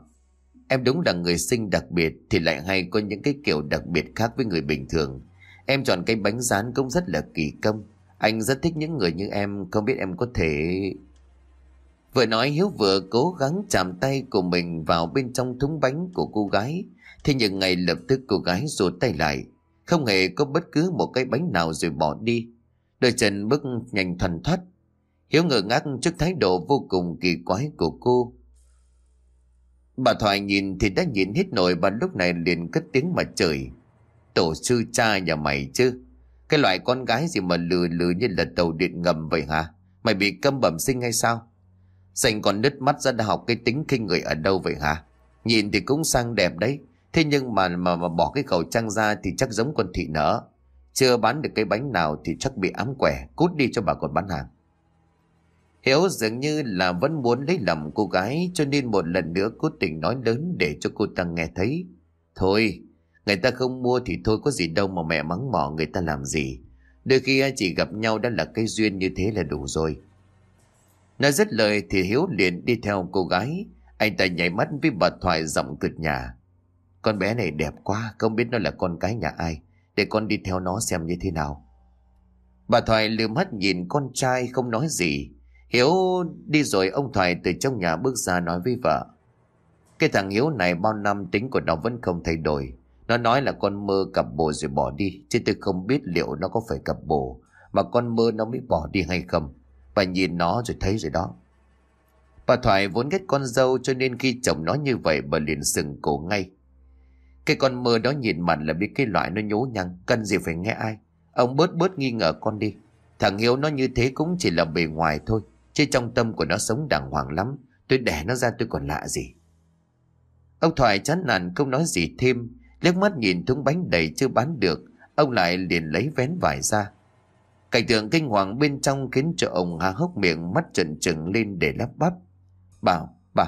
Em đúng là người sinh đặc biệt Thì lại hay có những cái kiểu đặc biệt khác với người bình thường. Em chọn cái bánh rán cũng rất là kỳ công. Anh rất thích những người như em, Không biết em có thể... Vừa nói Hiếu vừa cố gắng chạm tay của mình vào bên trong thúng bánh của cô gái. Thế nhưng ngay lập tức cô gái rụt tay lại. Không hề có bất cứ một cái bánh nào rồi bỏ đi. Đôi chân bước nhanh thuần thoát. Hiếu ngờ ngác trước thái độ vô cùng kỳ quái của cô. Bà Thoại nhìn thì đã nhìn hết nổi bà lúc này liền cất tiếng mà trời. Tổ sư cha nhà mày chứ. Cái loại con gái gì mà lừa lừa như là tàu điện ngầm vậy hả? Mày bị câm bẩm sinh hay sao? Dành còn nứt mắt ra đã học cái tính kinh người ở đâu vậy hả? Nhìn thì cũng sang đẹp đấy. Thế nhưng mà mà, mà bỏ cái khẩu trang ra thì chắc giống con thị nở. Chưa bán được cái bánh nào thì chắc bị ám quẻ. Cút đi cho bà còn bán hàng. Hiếu dường như là vẫn muốn lấy lầm cô gái cho nên một lần nữa cố tình nói lớn để cho cô ta nghe thấy. Thôi, người ta không mua thì thôi có gì đâu mà mẹ mắng mỏ người ta làm gì. Đôi khi chỉ gặp nhau đã là cây duyên như thế là đủ rồi. Nói dứt lời thì Hiếu liền đi theo cô gái. Anh ta nhảy mắt với bà Thoại giọng cực nhà. Con bé này đẹp quá, không biết nó là con cái nhà ai. Để con đi theo nó xem như thế nào. Bà Thoại lừa mắt nhìn con trai không nói gì. Hiếu đi rồi ông Thoại từ trong nhà bước ra nói với vợ. Cái thằng Hiếu này bao năm tính của nó vẫn không thay đổi. Nó nói là con mơ cặp bồ rồi bỏ đi. Chứ tôi không biết liệu nó có phải cặp bồ. Mà con mơ nó mới bỏ đi hay không. Bà nhìn nó rồi thấy rồi đó. Bà Thoại vốn ghét con dâu cho nên khi chồng nói như vậy bà liền sừng cổ ngay. Cái con mơ đó nhìn mặt là biết cái loại nó nhố nhăng, cần gì phải nghe ai. Ông bớt bớt nghi ngờ con đi. Thằng Hiếu nó như thế cũng chỉ là bề ngoài thôi. Chứ trong tâm của nó sống đàng hoàng lắm. Tôi đẻ nó ra tôi còn lạ gì. Ông Thoại chán nản không nói gì thêm. liếc mắt nhìn thúng bánh đầy chưa bán được. Ông lại liền lấy vén vải ra. Cảnh tượng kinh hoàng bên trong khiến cho ông há hốc miệng mắt trần trừng lên để lắp bắp. Bảo, bà,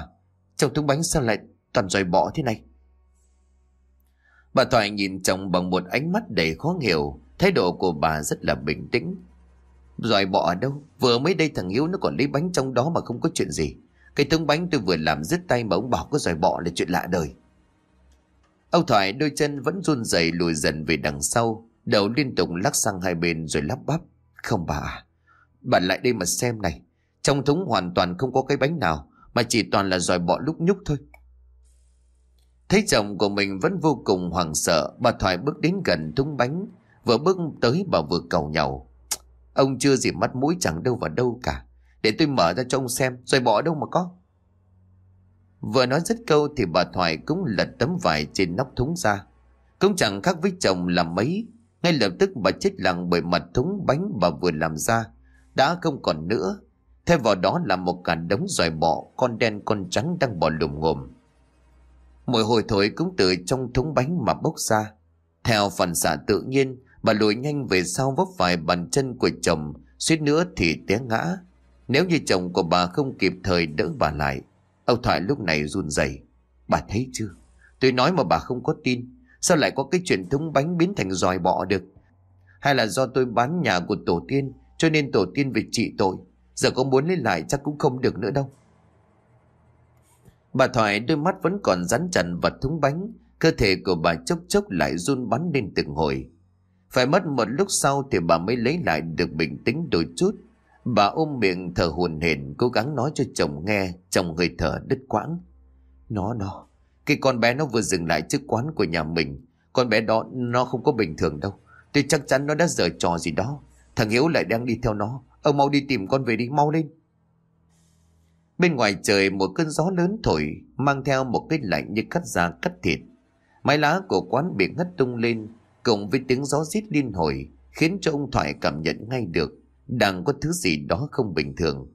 trong thúng bánh sao lại toàn dòi bỏ thế này? Bà Thoại nhìn chồng bằng một ánh mắt đầy khó hiểu, thái độ của bà rất là bình tĩnh. Dòi bỏ ở đâu? Vừa mới đây thằng Hiếu nó còn lấy bánh trong đó mà không có chuyện gì. Cái thúng bánh tôi vừa làm dứt tay mà ông bảo có dòi bỏ là chuyện lạ đời. Ông Thoại đôi chân vẫn run rẩy lùi dần về đằng sau, đầu liên tục lắc sang hai bên rồi lắp bắp. Không bà à, bà lại đây mà xem này. Trong thúng hoàn toàn không có cái bánh nào, mà chỉ toàn là dòi bọ lúc nhúc thôi. Thấy chồng của mình vẫn vô cùng hoảng sợ, bà Thoại bước đến gần thúng bánh, vừa bước tới bà vừa cầu nhau. Ông chưa gì mắt mũi chẳng đâu vào đâu cả. Để tôi mở ra cho ông xem, rồi bỏ đâu mà có. Vừa nói dứt câu thì bà Thoại cũng lật tấm vải trên nóc thúng ra. Cũng chẳng khác với chồng làm mấy, ngay lập tức bà chết lặng bởi mặt thúng bánh bà vừa làm ra. Đã không còn nữa. Thay vào đó là một cả đống dòi bọ, con đen con trắng đang bò lùm ngồm. Mùi hồi thối cũng từ trong thúng bánh mà bốc ra. Theo phần xạ tự nhiên, bà lùi nhanh về sau vấp phải bàn chân của chồng, suýt nữa thì té ngã. Nếu như chồng của bà không kịp thời đỡ bà lại, ông Thoại lúc này run rẩy. Bà thấy chưa? Tôi nói mà bà không có tin. Sao lại có cái chuyện thúng bánh biến thành dòi bọ được? Hay là do tôi bán nhà của tổ tiên cho nên tổ tiên về trị tội. Giờ có muốn lấy lại chắc cũng không được nữa đâu. Bà Thoại đôi mắt vẫn còn rắn chặt vật thúng bánh. Cơ thể của bà chốc chốc lại run bắn lên từng hồi. Phải mất một lúc sau thì bà mới lấy lại được bình tĩnh đôi chút. Bà ôm miệng thở hồn hển cố gắng nói cho chồng nghe chồng hơi thở đứt quãng. Nó nó, khi con bé nó vừa dừng lại trước quán của nhà mình. Con bé đó nó không có bình thường đâu. Tôi chắc chắn nó đã giở trò gì đó. Thằng Hiếu lại đang đi theo nó. Ông mau đi tìm con về đi, mau lên. Bên ngoài trời một cơn gió lớn thổi, mang theo một cái lạnh như cắt da cắt thịt. Mái lá của quán bị ngất tung lên, cộng với tiếng gió rít liên hồi, khiến cho ông Thoại cảm nhận ngay được đang có thứ gì đó không bình thường.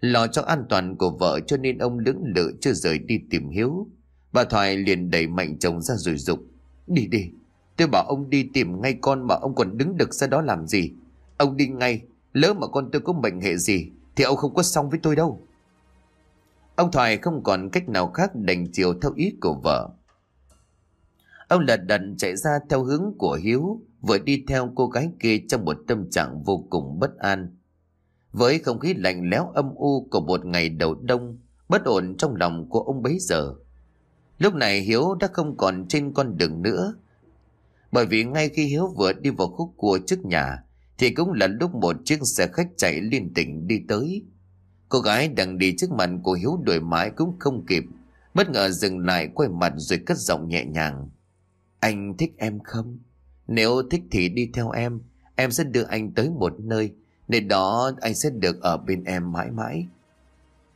Lo cho an toàn của vợ cho nên ông lưỡng lự chưa rời đi tìm Hiếu. Bà Thoại liền đẩy mạnh chồng ra rồi dục Đi đi, tôi bảo ông đi tìm ngay con mà ông còn đứng đực ra đó làm gì. Ông đi ngay, lỡ mà con tôi có bệnh hệ gì, Thì ông không có xong với tôi đâu. Ông Thoại không còn cách nào khác đành chiều theo ý của vợ. Ông lật đật chạy ra theo hướng của Hiếu Vừa đi theo cô gái kia trong một tâm trạng vô cùng bất an. Với không khí lạnh lẽo âm u của một ngày đầu đông Bất ổn trong lòng của ông bấy giờ Lúc này Hiếu đã không còn trên con đường nữa. Bởi vì ngay khi Hiếu vừa đi vào khúc cua trước nhà, Thì cũng là lúc một chiếc xe khách chạy liên tỉnh đi tới. Cô gái đang đi trước mặt của Hiếu đuổi mãi cũng không kịp, Bất ngờ dừng lại quay mặt rồi cất giọng nhẹ nhàng. Anh thích em không? Nếu thích thì đi theo em Em sẽ đưa anh tới một nơi Nơi đó anh sẽ được ở bên em mãi mãi.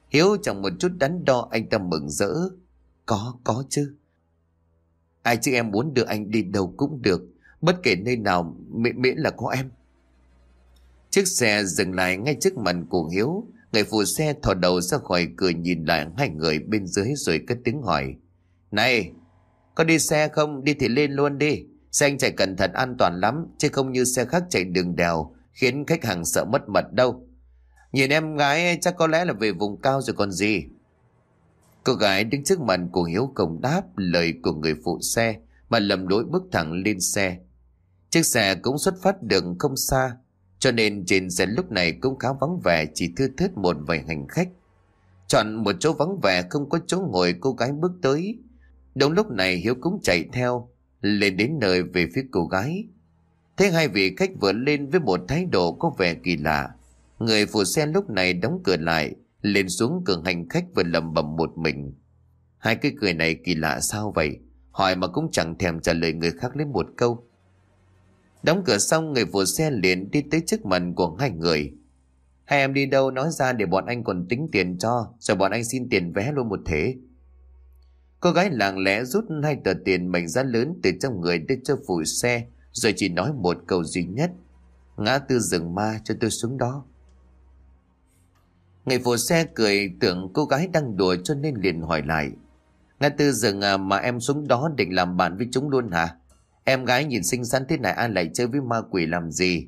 Hiếu chẳng một chút đắn đo, anh ta mừng rỡ. Có, có chứ. Ai chứ em muốn đưa anh đi đâu cũng được Bất kể nơi nào miễn miễn là có em. Chiếc xe dừng lại ngay trước mặt của Hiếu. Người phụ xe thò đầu ra khỏi cửa nhìn lại hai người bên dưới rồi cất tiếng hỏi. Này, có đi xe không? Đi thì lên luôn đi. Xe anh chạy cẩn thận an toàn lắm Chứ không như xe khác chạy đường đèo Khiến khách hàng sợ mất mật đâu. Nhìn em gái chắc có lẽ là về vùng cao rồi còn gì. Cô gái đứng trước mặt của Hiếu công đáp lời của người phụ xe, Mà lầm lỗi bước thẳng lên xe. Chiếc xe cũng xuất phát đường không xa, Cho nên trên xe lúc này cũng khá vắng vẻ, Chỉ thưa thớt một vài hành khách. Chọn một chỗ vắng vẻ, không có chỗ ngồi, cô gái bước tới. Đúng lúc này Hiếu cũng chạy theo, Lên đến nơi về phía cô gái. Thế hai vị khách vừa lên với một thái độ có vẻ kỳ lạ. Người phụ xe lúc này đóng cửa lại lên xuống cửa hành khách vừa lầm bầm một mình. Hai cái cười này kỳ lạ sao vậy? Hỏi mà cũng chẳng thèm trả lời người khác lấy một câu. Đóng cửa xong, người phụ xe liền đi tới trước mặt của hai người. Hai em đi đâu nói ra để bọn anh còn tính tiền cho, Rồi bọn anh xin tiền vé luôn một thế. Cô gái lặng lẽ rút hai tờ tiền mệnh giá lớn từ trong người đưa cho phụ xe, Rồi chỉ nói một câu duy nhất. Ngã tư rừng ma cho tôi xuống đó. Người phụ xe cười tưởng cô gái đang đùa cho nên liền hỏi lại. Ngã tư rừng à, mà em xuống đó định làm bạn với chúng luôn hả? Em gái nhìn xinh xắn thế này ai lại chơi với ma quỷ làm gì?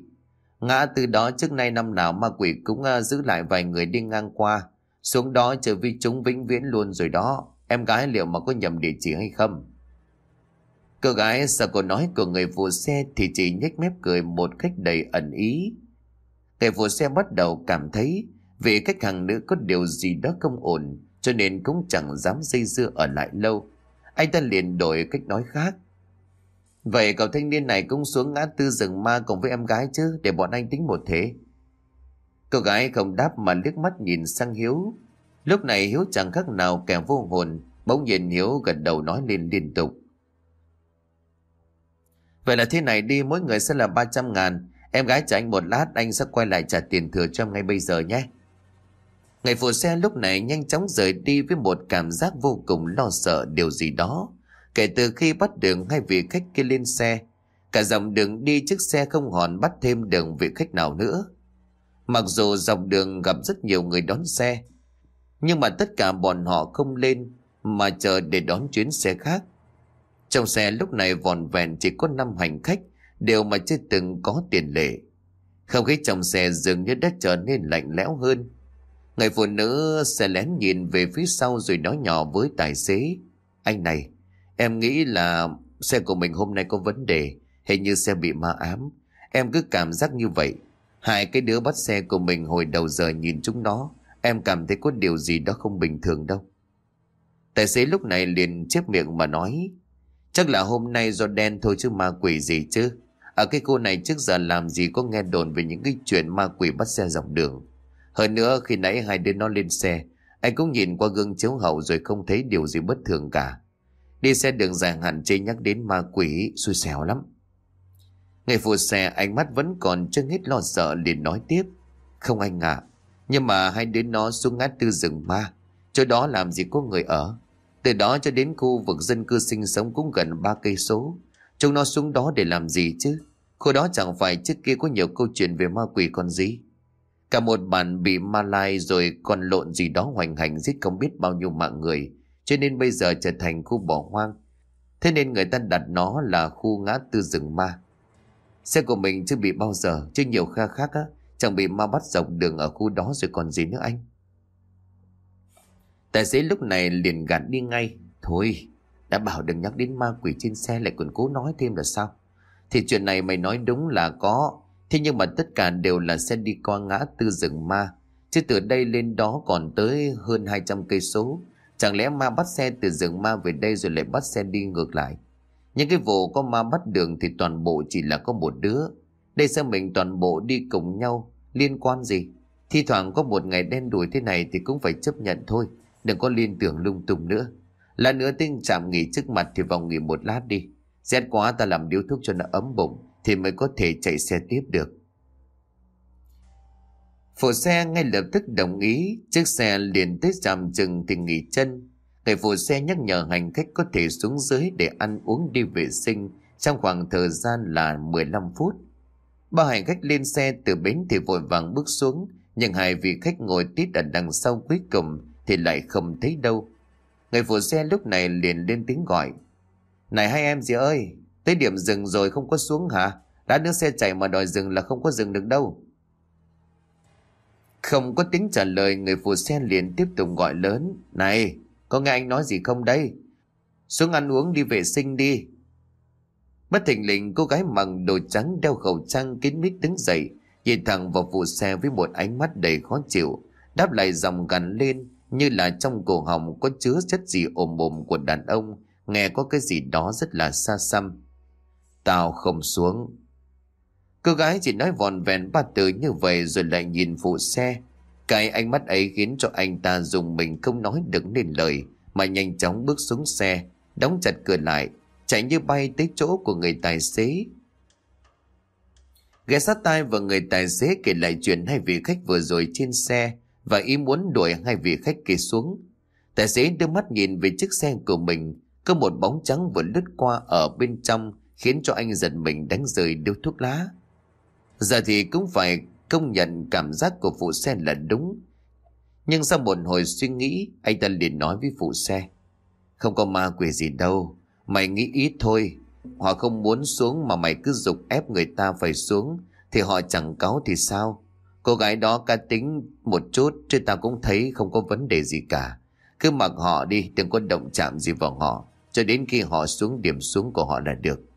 Ngã từ đó trước nay năm nào ma quỷ cũng uh, giữ lại vài người đi ngang qua. Xuống đó chơi với chúng vĩnh viễn luôn rồi đó. Em gái liệu mà có nhầm địa chỉ hay không? Cô gái sợ cô nói của người phụ xe thì chỉ nhếch mép cười một cách đầy ẩn ý. Người phụ xe bắt đầu cảm thấy vì khách hàng nữ có điều gì đó không ổn cho nên cũng chẳng dám dây dưa ở lại lâu. Anh ta liền đổi cách nói khác. Vậy cậu thanh niên này cũng xuống ngã tư rừng ma cùng với em gái chứ để bọn anh tính một thế. Cô gái không đáp mà liếc mắt nhìn sang Hiếu. Lúc này Hiếu chẳng khác nào kẻ vô hồn, bỗng nhìn Hiếu gật đầu nói lên liên tục. Vậy là thế này đi, mỗi người sẽ là 300 ngàn. Em gái chờ anh một lát, anh sẽ quay lại trả tiền thừa cho em ngay bây giờ nhé. Người phụ xe lúc này nhanh chóng rời đi với một cảm giác vô cùng lo sợ điều gì đó. Kể từ khi bắt đường hai vị khách kia lên xe, cả dòng đường đi chiếc xe không hòn bắt thêm đường vị khách nào nữa. Mặc dù dọc đường gặp rất nhiều người đón xe, nhưng mà tất cả bọn họ không lên mà chờ để đón chuyến xe khác. Trong xe lúc này vòn vẹn chỉ có 5 hành khách, đều mà chưa từng có tiền lệ. Không khí trong xe dường như đã trở nên lạnh lẽo hơn. Người phụ nữ sẽ lén nhìn về phía sau rồi nói nhỏ với tài xế. Anh này, em nghĩ là xe của mình hôm nay có vấn đề, hình như xe bị ma ám. Em cứ cảm giác như vậy. Hai cái đứa bắt xe của mình hồi đầu giờ nhìn chúng nó, em cảm thấy có điều gì đó không bình thường đâu. Tài xế lúc này liền chép miệng mà nói, chắc là hôm nay do đen thôi chứ ma quỷ gì chứ. Ở cái cô này trước giờ làm gì có nghe đồn về những cái chuyện ma quỷ bắt xe dọc đường. Hơn nữa khi nãy hai đứa nó lên xe, anh cũng nhìn qua gương chiếu hậu rồi không thấy điều gì bất thường cả. Đi xe đường dài hẳn chê nhắc đến ma quỷ, xui xẻo lắm. Người phụ xe ánh mắt vẫn còn chưa hết lo sợ liền nói tiếp. Không anh ạ, nhưng mà hai đứa nó xuống ngã tư rừng ma, chỗ đó làm gì có người ở. Từ đó cho đến khu vực dân cư sinh sống cũng gần ba cây số. Chúng nó xuống đó để làm gì chứ? Khu đó chẳng phải trước kia có nhiều câu chuyện về ma quỷ còn gì. Cả một bản bị ma lai rồi còn lộn gì đó hoành hành giết không biết bao nhiêu mạng người, cho nên bây giờ trở thành khu bỏ hoang. Thế nên người ta đặt nó là khu ngã tư rừng ma. Xe của mình chưa bị bao giờ, chứ nhiều kha khác á, Chẳng bị ma bắt dọc đường ở khu đó rồi còn gì nữa anh. Tài xế lúc này liền gạt đi ngay. Thôi đã bảo đừng nhắc đến ma quỷ trên xe lại còn cố nói thêm là sao? Thì chuyện này mày nói đúng là có. Thế nhưng mà tất cả đều là xe đi qua ngã tư rừng ma Chứ từ đây lên đó còn tới hơn 200 cây số Chẳng lẽ ma bắt xe từ rừng ma về đây rồi lại bắt xe đi ngược lại những cái vụ có ma bắt đường thì toàn bộ chỉ là có một đứa. Đây sao mình toàn bộ đi cùng nhau, liên quan gì? Thi thoảng có một ngày đen đuổi thế này thì cũng phải chấp nhận thôi. Đừng có liên tưởng lung tung nữa. Là nữa tinh chạm nghỉ trước mặt thì vào nghỉ một lát đi. Rét quá ta làm điếu thuốc cho nó ấm bụng thì mới có thể chạy xe tiếp được. Phụ xe ngay lập tức đồng ý, chiếc xe liền tới trạm chừng thì nghỉ chân. Người phụ xe nhắc nhở hành khách có thể xuống dưới để ăn uống đi vệ sinh trong khoảng thời gian là 15 phút. Ba hành khách lên xe từ bến thì vội vàng bước xuống, nhưng hai vị khách ngồi tít ở đằng sau cuối cùng thì lại không thấy đâu. Người phụ xe lúc này liền lên tiếng gọi. Này hai em gì ơi, tới điểm dừng rồi không có xuống hả? Đã nước xe chạy mà đòi dừng là không có dừng được đâu. Không có tiếng trả lời người phụ xe liền tiếp tục gọi lớn. Này, có nghe anh nói gì không đây? Xuống ăn uống đi vệ sinh đi. Bất thình lình cô gái mặc đồ trắng đeo khẩu trang kín mít đứng dậy, nhìn thẳng vào phụ xe với một ánh mắt đầy khó chịu, đáp lại dòng gằn lên như là trong cổ họng có chứa chất gì ồm ồm của đàn ông, nghe có cái gì đó rất là xa xăm. Tao không xuống. Cô gái chỉ nói vòn vẹn ba từ như vậy rồi lại nhìn phụ xe, cái ánh mắt ấy khiến cho anh ta dùng mình không nói được nên lời mà nhanh chóng bước xuống xe, đóng chặt cửa lại, chạy như bay tới chỗ của người tài xế. Ghé sát tai và người tài xế kể lại chuyện hai vị khách vừa rồi trên xe và ý muốn đuổi hai vị khách kia xuống. Tài xế đưa mắt nhìn về chiếc xe của mình, có một bóng trắng vừa lướt qua ở bên trong khiến cho anh giật mình đánh rơi điếu thuốc lá. Giờ thì cũng phải công nhận cảm giác của phụ xe là đúng. Nhưng sau một hồi suy nghĩ, anh ta liền nói với phụ xe. Không có ma quỷ gì đâu, mày nghĩ ít thôi. Họ không muốn xuống mà mày cứ dục ép người ta phải xuống, thì họ chẳng cáo thì sao? Cô gái đó cá tính một chút, chứ ta cũng thấy không có vấn đề gì cả. Cứ mặc họ đi, đừng có động chạm gì vào họ, cho đến khi họ xuống điểm xuống của họ là được.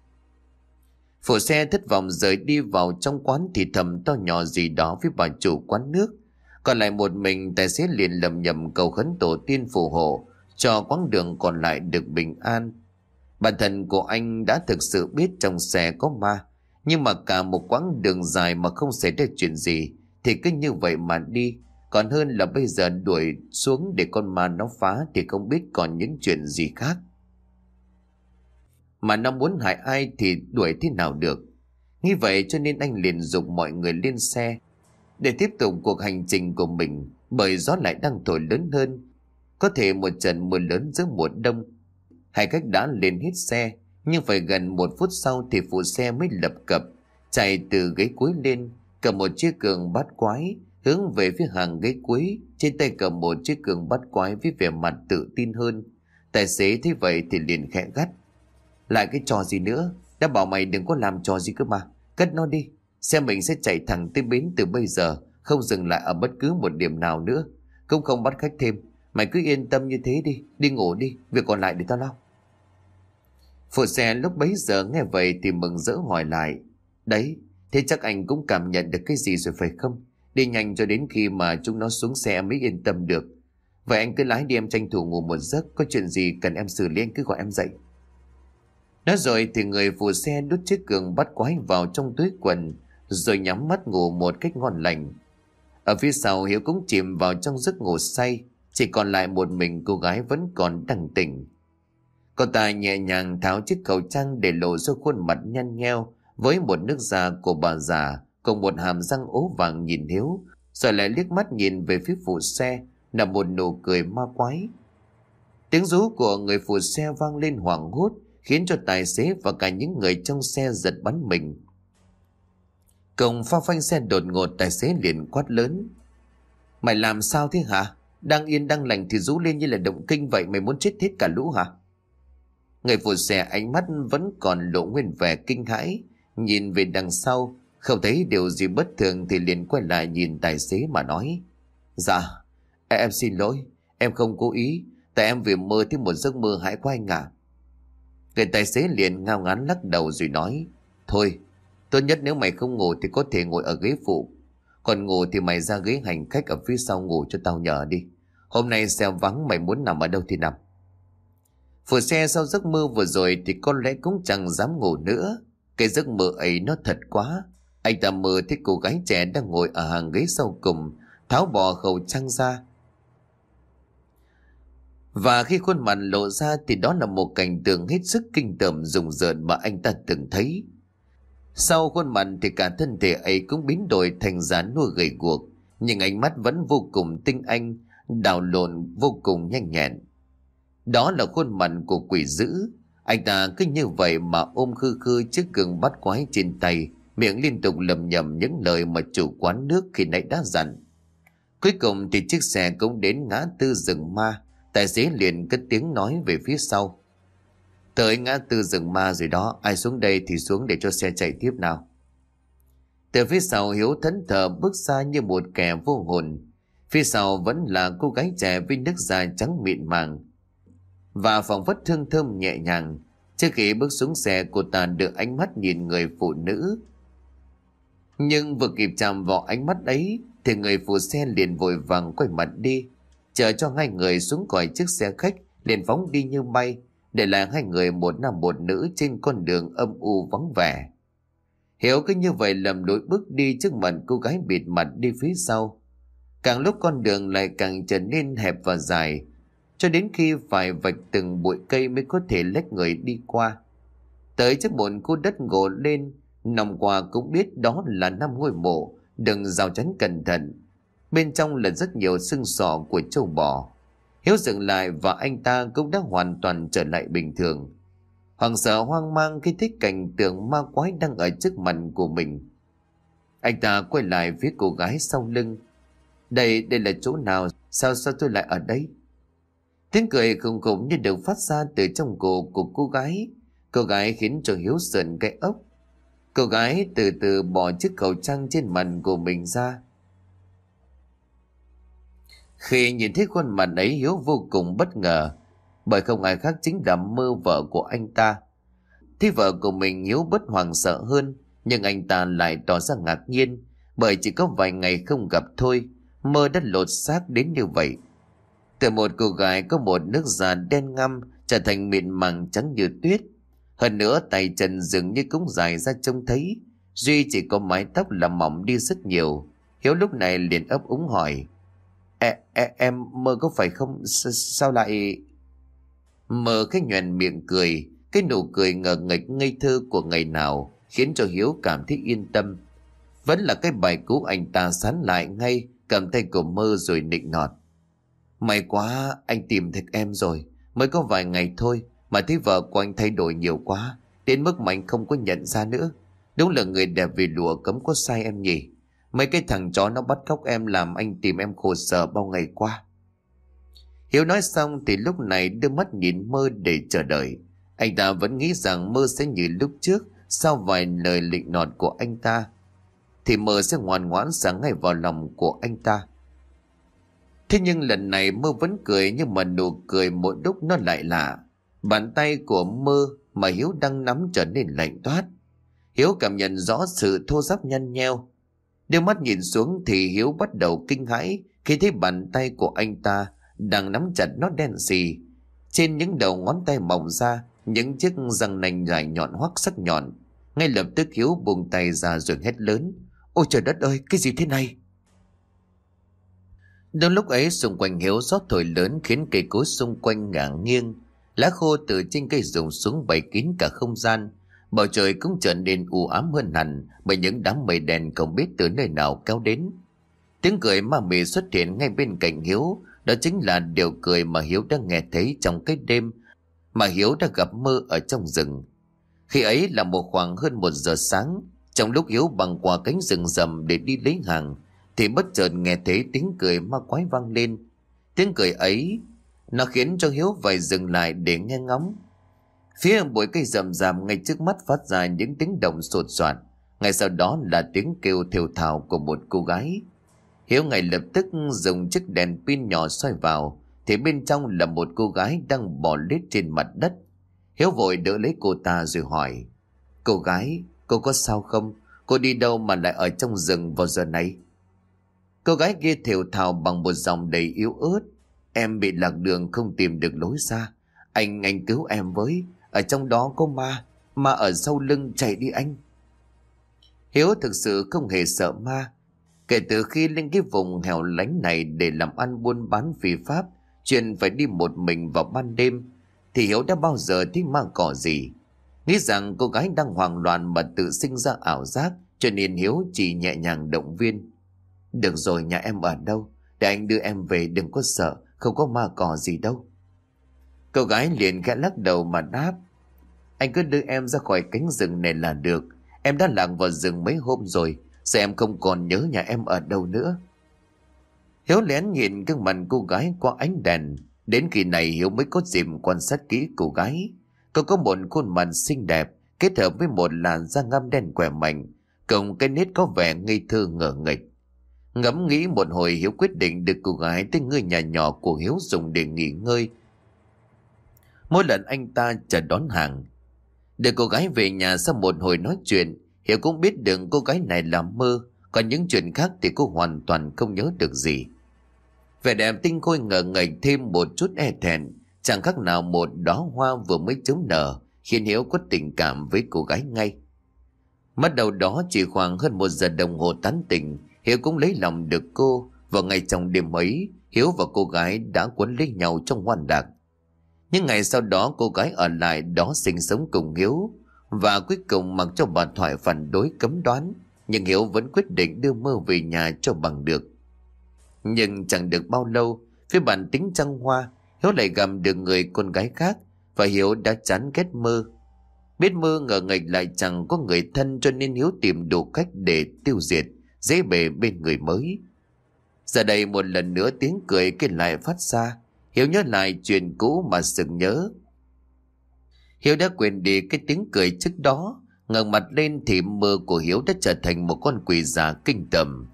Phụ xe thất vọng rời đi vào trong quán thì thầm to nhỏ gì đó với bà chủ quán nước. Còn lại một mình tài xế liền lầm nhầm cầu khấn tổ tiên phù hộ cho quãng đường còn lại được bình an. Bản thân của anh đã thực sự biết trong xe có ma, nhưng mà cả một quãng đường dài mà không xảy ra chuyện gì thì cứ như vậy mà đi. Còn hơn là bây giờ đuổi xuống để con ma nó phá thì không biết còn những chuyện gì khác mà nó muốn hại ai thì đuổi thế nào được. Như vậy cho nên anh liền dục mọi người lên xe để tiếp tục cuộc hành trình của mình, bởi gió lại đang thổi lớn hơn. Có thể một trận mưa lớn giữa mùa đông. Hai khách đã lên hết xe, nhưng phải gần một phút sau thì phụ xe mới lập cập, chạy từ ghế cuối lên, cầm một chiếc cường bát quái, hướng về phía hàng ghế cuối trên tay cầm một chiếc cường bát quái với vẻ mặt tự tin hơn. Tài xế thấy vậy thì liền khẽ gắt. Lại cái trò gì nữa? Đã bảo mày đừng có làm trò gì cơ mà. Cất nó đi. Xe mình sẽ chạy thẳng tới bến từ bây giờ, Không dừng lại ở bất cứ một điểm nào nữa. Cũng không bắt khách thêm. Mày cứ yên tâm như thế đi. Đi ngủ đi. Việc còn lại để tao lo. Phụ xe lúc bấy giờ nghe vậy Thì mừng rỡ hỏi lại. Đấy, Thế chắc anh cũng cảm nhận được cái gì rồi phải không? Đi nhanh cho đến khi mà chúng nó xuống xe mới yên tâm được. Vậy anh cứ lái đi em tranh thủ ngủ một giấc. Có chuyện gì cần em xử lý anh cứ gọi em dậy. Nói rồi thì người phụ xe đút chiếc cường bắt quái vào trong túi quần, Rồi nhắm mắt ngủ một cách ngon lành. Ở phía sau, Hiếu cũng chìm vào trong giấc ngủ say, Chỉ còn lại một mình cô gái vẫn còn đằng tỉnh. Cô ta nhẹ nhàng tháo chiếc khẩu trang để lộ ra khuôn mặt nhăn nheo Với một nước da của bà già Cùng một hàm răng ố vàng nhìn Hiếu, Rồi lại liếc mắt nhìn về phía phụ xe Là một nụ cười ma quái. Tiếng rú của người phụ xe vang lên hoảng hốt khiến cho tài xế và cả những người trong xe giật bắn mình. Cổng pha phanh xe đột ngột tài xế liền quát lớn. Mày làm sao thế hả? Đang yên đang lành thì rú lên như là động kinh vậy mày muốn chết hết cả lũ hả? Người phụ xe ánh mắt vẫn còn lộ nguyên vẻ kinh hãi, nhìn về đằng sau, Không thấy điều gì bất thường thì liền quay lại nhìn tài xế mà nói. Dạ, em xin lỗi, em không cố ý, tại em vì mơ thấy một giấc mơ hãi quá anh à. Người tài xế liền ngao ngán lắc đầu rồi nói. Thôi, tốt nhất nếu mày không ngủ thì có thể ngồi ở ghế phụ. Còn ngủ thì mày ra ghế hành khách ở phía sau ngủ cho tao nhờ đi. Hôm nay xe vắng mày muốn nằm ở đâu thì nằm. Phụ xe sau giấc mơ vừa rồi thì có lẽ cũng chẳng dám ngủ nữa. Cái giấc mơ ấy nó thật quá. Anh ta mơ thấy cô gái trẻ đang ngồi ở hàng ghế sau cùng, tháo bỏ khẩu trang ra. Và khi khuôn mặt lộ ra thì đó là một cảnh tượng hết sức kinh tởm rùng rợn mà anh ta từng thấy. Sau khuôn mặt thì cả thân thể ấy cũng biến đổi thành dáng nua gầy guộc, nhưng ánh mắt vẫn vô cùng tinh anh, đào lộn vô cùng nhanh nhẹn. Đó là khuôn mặt của quỷ dữ. Anh ta cứ như vậy mà ôm khư khư chiếc gương bắt quái trên tay, miệng liên tục lầm nhầm những lời mà chủ quán nước khi nãy đã dặn. Cuối cùng thì chiếc xe cũng đến ngã tư rừng ma, tài xế liền cất tiếng nói về phía sau. Tới ngã tư rừng ma rồi đó, ai xuống đây thì xuống để cho xe chạy tiếp nào. Từ phía sau Hiếu thẫn thờ bước xa như một kẻ vô hồn. Phía sau vẫn là cô gái trẻ với nước da trắng mịn màng, và phỏng vất thương thơm nhẹ nhàng. Trước khi bước xuống xe cô ta được ánh mắt nhìn người phụ nữ. Nhưng vừa kịp chạm vào ánh mắt ấy thì người phụ xe liền vội vàng quay mặt đi. Chờ cho hai người xuống khỏi chiếc xe khách liền phóng đi như bay để lại hai người một nam một nữ trên con đường âm u vắng vẻ. Hiểu cứ như vậy lầm lối bước đi trước mặt cô gái bịt mặt đi phía sau. Càng lúc con đường lại càng trở nên hẹp và dài, cho đến khi phải vạch từng bụi cây mới có thể lách người đi qua. Tới trước một khu đất gồ lên, nòng qua cũng biết đó là năm ngôi mộ, đừng rào chắn cẩn thận. Bên trong là rất nhiều xương sọ của châu bò. Hiếu dừng lại và anh ta cũng đã hoàn toàn trở lại bình thường. Hoàng sợ hoang mang khi thấy cảnh tượng ma quái đang ở trước mặt của mình. Anh ta quay lại phía cô gái sau lưng. Đây, đây là chỗ nào? Sao sao tôi lại ở đây? Tiếng cười khùng khủng như được phát ra từ trong cổ của cô gái. Cô gái khiến cho Hiếu sợn cái ốc. Cô gái từ từ bỏ chiếc khẩu trang trên mặt của mình ra. Khi nhìn thấy khuôn mặt ấy Hiếu vô cùng bất ngờ. Bởi không ai khác chính là mơ vợ của anh ta. Thì vợ của mình Hiếu bất hoàng sợ hơn. Nhưng anh ta lại tỏ ra ngạc nhiên. Bởi chỉ có vài ngày không gặp thôi. Mơ đã lột xác đến như vậy. Từ một cô gái có một nước da đen ngăm trở thành mịn màng trắng như tuyết. Hơn nữa, tay chân dường như cũng dài ra trông thấy. Duy chỉ có mái tóc là mỏng đi rất nhiều. Hiếu lúc này liền ấp úng hỏi. E, e, em mơ có phải không? S sao lại... Mơ cái nhoèn miệng cười. Cái nụ cười ngờ nghịch ngây thơ của ngày nào khiến cho Hiếu cảm thấy yên tâm. Vẫn là cái bài cũ anh ta sán lại ngay cầm tay của mơ rồi nịnh nọt. May quá anh tìm thấy em rồi Mới có vài ngày thôi Mà thấy vợ của anh thay đổi nhiều quá Đến mức mà anh không có nhận ra nữa Đúng là người đẹp vì lụa cấm có sai em nhỉ Mấy cái thằng chó nó bắt cóc em Làm anh tìm em khổ sở bao ngày qua Hiếu nói xong thì lúc này đưa mắt nhìn mơ để chờ đợi Anh ta vẫn nghĩ rằng mơ sẽ như lúc trước, Sau vài lời lịnh nọt của anh ta, Thì mơ sẽ ngoan ngoãn sáng ngay vào lòng của anh ta Thế nhưng lần này mơ vẫn cười nhưng mà nụ cười mỗi lúc nó lại lạ. Bàn tay của mơ mà Hiếu đang nắm trở nên lạnh toát. Hiếu cảm nhận rõ sự thô giáp nhăn nheo. Đưa mắt nhìn xuống thì Hiếu bắt đầu kinh hãi khi thấy bàn tay của anh ta đang nắm chặt nó đen xì. Trên những đầu ngón tay mỏng ra, những chiếc răng nành dài nhọn hoắc sắc nhọn. Ngay lập tức Hiếu buông tay ra rồi hét lớn. Ôi trời đất ơi, cái gì thế này? Đúng lúc ấy xung quanh hiếu gió thổi lớn khiến cây cối xung quanh ngả nghiêng. Lá khô từ trên cây rụng xuống bày kín cả không gian. Bầu trời cũng trở nên u ám hơn hẳn bởi những đám mây đèn không biết từ nơi nào kéo đến. Tiếng cười ma mị xuất hiện ngay bên cạnh Hiếu, đó chính là điều cười mà Hiếu đã nghe thấy trong cái đêm mà Hiếu đã gặp mơ ở trong rừng. Khi ấy là một khoảng hơn một giờ sáng, trong lúc Hiếu băng qua cánh rừng rầm để đi lấy hàng, thì bất chợt nghe thấy tiếng cười ma quái vang lên. Tiếng cười ấy, nó khiến cho Hiếu phải dừng lại để nghe ngóng. Phía bụi cây rậm rạp ngay trước mắt phát ra những tiếng động sột soạt. Ngay sau đó là tiếng kêu thều thào của một cô gái. Hiếu ngay lập tức dùng chiếc đèn pin nhỏ xoay vào, thì bên trong là một cô gái đang bò lết trên mặt đất. Hiếu vội đỡ lấy cô ta rồi hỏi, Cô gái, cô có sao không? Cô đi đâu mà lại ở trong rừng vào giờ này? Cô gái kia thều thào bằng một dòng đầy yếu ớt. Em bị lạc đường không tìm được lối xa. Anh, anh cứu em với. Ở trong đó có ma. Ma ở sau lưng chạy đi anh. Hiếu thực sự không hề sợ ma. Kể từ khi lên cái vùng hẻo lánh này để làm ăn buôn bán phi pháp, chuyện phải đi một mình vào ban đêm, thì Hiếu đã bao giờ thấy ma cỏ gì. Nghĩ rằng cô gái đang hoang loạn mà tự sinh ra ảo giác, cho nên Hiếu chỉ nhẹ nhàng động viên. Được rồi nhà em ở đâu, để anh đưa em về đừng có sợ, không có ma cỏ gì đâu. Cô gái liền khẽ lắc đầu mà đáp. Anh cứ đưa em ra khỏi cánh rừng này là được. Em đã lặng vào rừng mấy hôm rồi, Sao em không còn nhớ nhà em ở đâu nữa. Hiếu lén nhìn gương mặt cô gái qua ánh đèn. Đến khi này Hiếu mới có dịp quan sát kỹ cô gái. Cô có một khuôn mặt xinh đẹp Kết hợp với một làn da ngăm đen khỏe mạnh Cộng cái nét có vẻ ngây thơ ngờ nghịch. Ngẫm nghĩ một hồi Hiếu quyết định được cô gái tới ngôi nhà nhỏ của Hiếu dùng để nghỉ ngơi. Mỗi lần anh ta chờ đón hàng để cô gái về nhà sau một hồi nói chuyện, hiếu cũng biết được cô gái này là mơ, Còn những chuyện khác thì cô hoàn toàn không nhớ được gì. Vẻ đẹp tinh khôi ngờ ngạch thêm một chút e thẹn, Chẳng khác nào một đóa hoa vừa mới chống nở, Khiến Hiếu có tình cảm với cô gái ngay. Mất đầu đó chỉ khoảng hơn một giờ đồng hồ tán tỉnh, Hiếu cũng lấy lòng được cô. Và ngày trong đêm ấy, Hiếu và cô gái đã quấn lấy nhau trong hoan đạc những ngày sau đó cô gái ở lại đó sinh sống cùng Hiếu. Và cuối cùng mặc cho bà Thoại phản đối cấm đoán. Nhưng Hiếu vẫn quyết định đưa mơ về nhà cho bằng được. Nhưng chẳng được bao lâu, Phía bản tính trăng hoa, Hiếu lại gặp được người con gái khác. Và Hiếu đã chán ghét mơ. Biết mơ ngờ nghịch lại chẳng có người thân Cho nên Hiếu tìm đủ cách để tiêu diệt, Dễ bề bên người mới. Giờ đây một lần nữa tiếng cười kia lại phát ra. Hiếu nhớ lại chuyện cũ mà sừng nhớ. Hiếu đã quên đi cái tiếng cười trước đó, ngẩng mặt lên thì mơ của Hiếu đã trở thành một con quỷ già kinh tởm.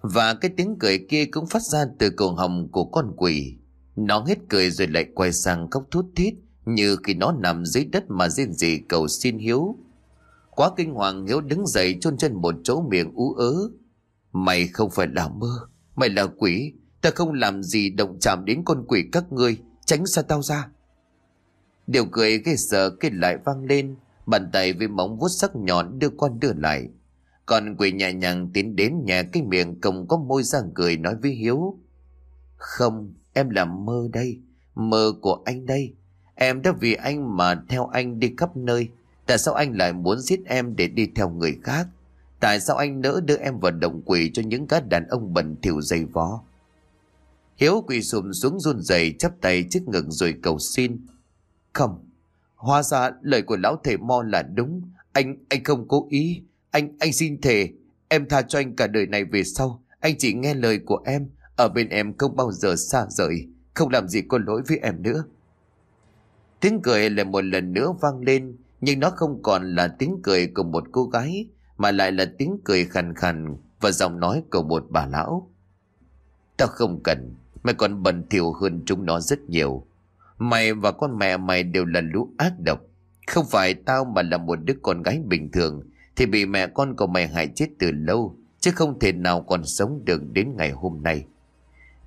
Và cái tiếng cười kia cũng phát ra từ cổ hồng của con quỷ. Nó hết cười rồi lại quay sang khóc thút thít, Như khi nó nằm dưới đất mà riêng gì cầu xin Hiếu. Quá kinh hoàng, Hiếu đứng dậy chôn chân một chỗ miệng ú ớ. Mày không phải là mơ, Mày là quỷ Ta không làm gì động chạm đến con quỷ các ngươi, Tránh xa tao ra. Điều cười ghê sợ kia lại vang lên, Bàn tay với móng vuốt sắc nhọn đưa con đưa lại. Còn quỷ nhẹ nhàng tiến đến nhà cái miệng cồng có môi ra cười nói với Hiếu. Không, em là mơ đây, Mơ của anh đây. Em đã vì anh mà theo anh đi khắp nơi. Tại sao anh lại muốn giết em để đi theo người khác? Tại sao anh nỡ đưa em vào động quỷ cho những cá đàn ông bẩn thỉu dày vó Hiếu quỳ sụm xuống run rẩy chắp tay trước ngực rồi cầu xin không, hóa ra lời của lão thầy Mo là đúng. Anh, anh không cố ý. Anh, anh xin thề, em tha cho anh cả đời này về sau. Anh chỉ nghe lời của em, ở bên em không bao giờ xa rời, không làm gì có lỗi với em nữa. Tiếng cười lại một lần nữa vang lên, nhưng nó không còn là tiếng cười của một cô gái, mà lại là tiếng cười khàn khàn và giọng nói của một bà lão. Tao không cần, mày còn bẩn thỉu hơn chúng nó rất nhiều. Mày và con mẹ mày đều là lũ ác độc. Không phải tao mà là một đứa con gái bình thường, thì bị mẹ con của mày hại chết từ lâu, chứ không thể nào còn sống được đến ngày hôm nay.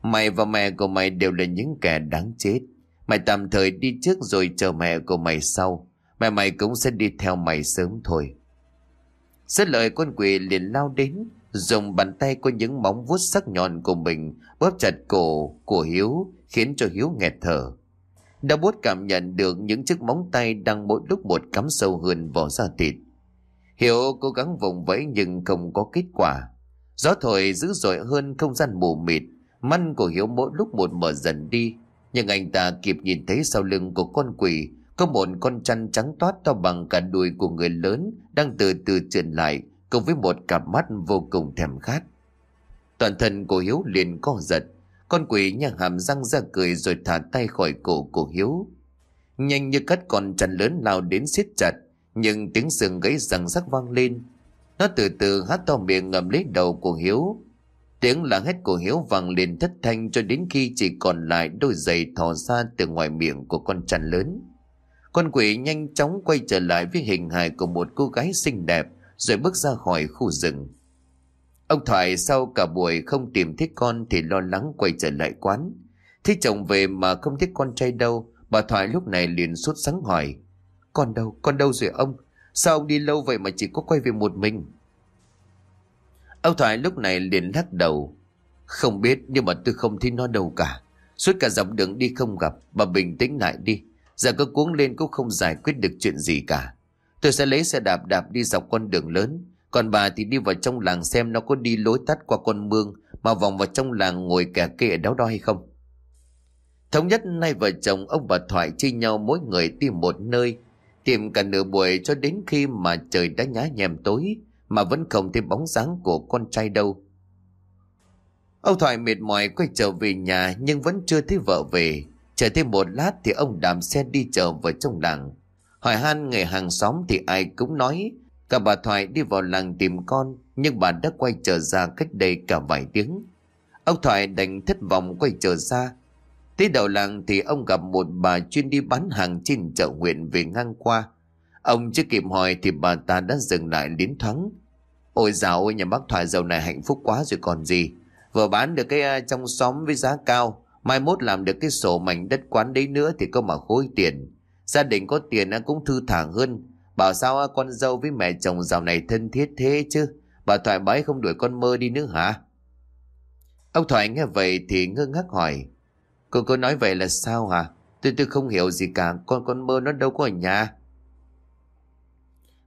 Mày và mẹ của mày đều là những kẻ đáng chết. Mày tạm thời đi trước rồi chờ mẹ của mày sau. Mẹ mày cũng sẽ đi theo mày sớm thôi. rất lời con quỷ liền lao đến dùng bàn tay có những móng vuốt sắc nhọn của mình bóp chặt cổ của Hiếu khiến cho Hiếu nghẹt thở. Đã bút cảm nhận được những chiếc móng tay đang mỗi lúc một cắm sâu hơn vào da thịt. Hiếu cố gắng vùng vẫy nhưng không có kết quả. Gió thổi dữ dội hơn không gian mù mịt, mắt của Hiếu mỗi lúc một mở dần đi. Nhưng anh ta kịp nhìn thấy sau lưng của con quỷ có một con chăn trắng toát to bằng cả đuôi của người lớn đang từ từ trườn lại cùng với một cặp mắt vô cùng thèm khát. Toàn thân của Hiếu liền co giật, con quỷ nhang hàm răng ra cười rồi thả tay khỏi cổ của Hiếu. Nhanh như cắt con chăn lớn lao đến siết chặt, nhưng tiếng sừng gãy răng rắc vang lên. Nó từ từ hát to miệng ngầm lấy đầu của Hiếu. Tiếng là hét của Hiếu vang lên thất thanh cho đến khi chỉ còn lại đôi giày thò ra từ ngoài miệng của con chăn lớn. Con quỷ nhanh chóng quay trở lại với hình hài của một cô gái xinh đẹp rồi bước ra khỏi khu rừng. Ông Thoại sau cả buổi không tìm thấy con thì lo lắng quay trở lại quán. Thấy chồng về mà không thấy con trai đâu, bà Thoại lúc này liền sốt sắng hỏi. Con đâu, con đâu rồi ông? Sao ông đi lâu vậy mà chỉ có quay về một mình? Ông Thoại lúc này liền lắc đầu. Không biết nhưng mà tôi không thấy nó đâu cả. Suốt cả dọc đường đi không gặp, bà bình tĩnh lại đi. Giờ cứ cuống lên cũng không giải quyết được chuyện gì cả. Tôi sẽ lấy xe đạp đạp đi dọc con đường lớn. Còn bà thì đi vào trong làng xem nó có đi lối tắt qua con mương, mà vòng vào trong làng ngồi kẻ kệ đáo đo hay không. Thống nhất nay vợ chồng ông bà Thoại chia nhau mỗi người tìm một nơi, Tìm cả nửa buổi cho đến khi mà trời đã nhá nhem tối, Mà vẫn không thấy bóng dáng của con trai đâu Ông Thoại mệt mỏi quay trở về nhà nhưng vẫn chưa thấy vợ về Chờ thêm một lát thì ông đạp xe đi trở vào trong làng Hỏi han người hàng xóm thì ai cũng nói, Cả bà Thoại đi vào làng tìm con, Nhưng bà đã quay trở ra cách đây cả vài tiếng Ông Thoại đành thất vọng quay trở ra Tới đầu làng thì ông gặp một bà chuyên đi bán hàng trên chợ huyện về ngang qua. Ông chưa kịp hỏi thì bà ta đã dừng lại liến thoáng. Ôi dạo ôi, nhà bác Thoại giàu này hạnh phúc quá rồi còn gì. Vừa bán được cái à, trong xóm với giá cao. Mai mốt làm được cái sổ mảnh đất quán đấy nữa thì có mà khối tiền. Gia đình có tiền cũng thư thả hơn. Bảo sao con dâu với mẹ chồng dạo này thân thiết thế chứ. Bà Thoại bái không đuổi con mơ đi nữa hả? Ông Thoại nghe vậy thì ngơ ngác hỏi. Cô cô nói vậy là sao hả? Tôi tôi không hiểu gì cả, con con mơ nó đâu có ở nhà.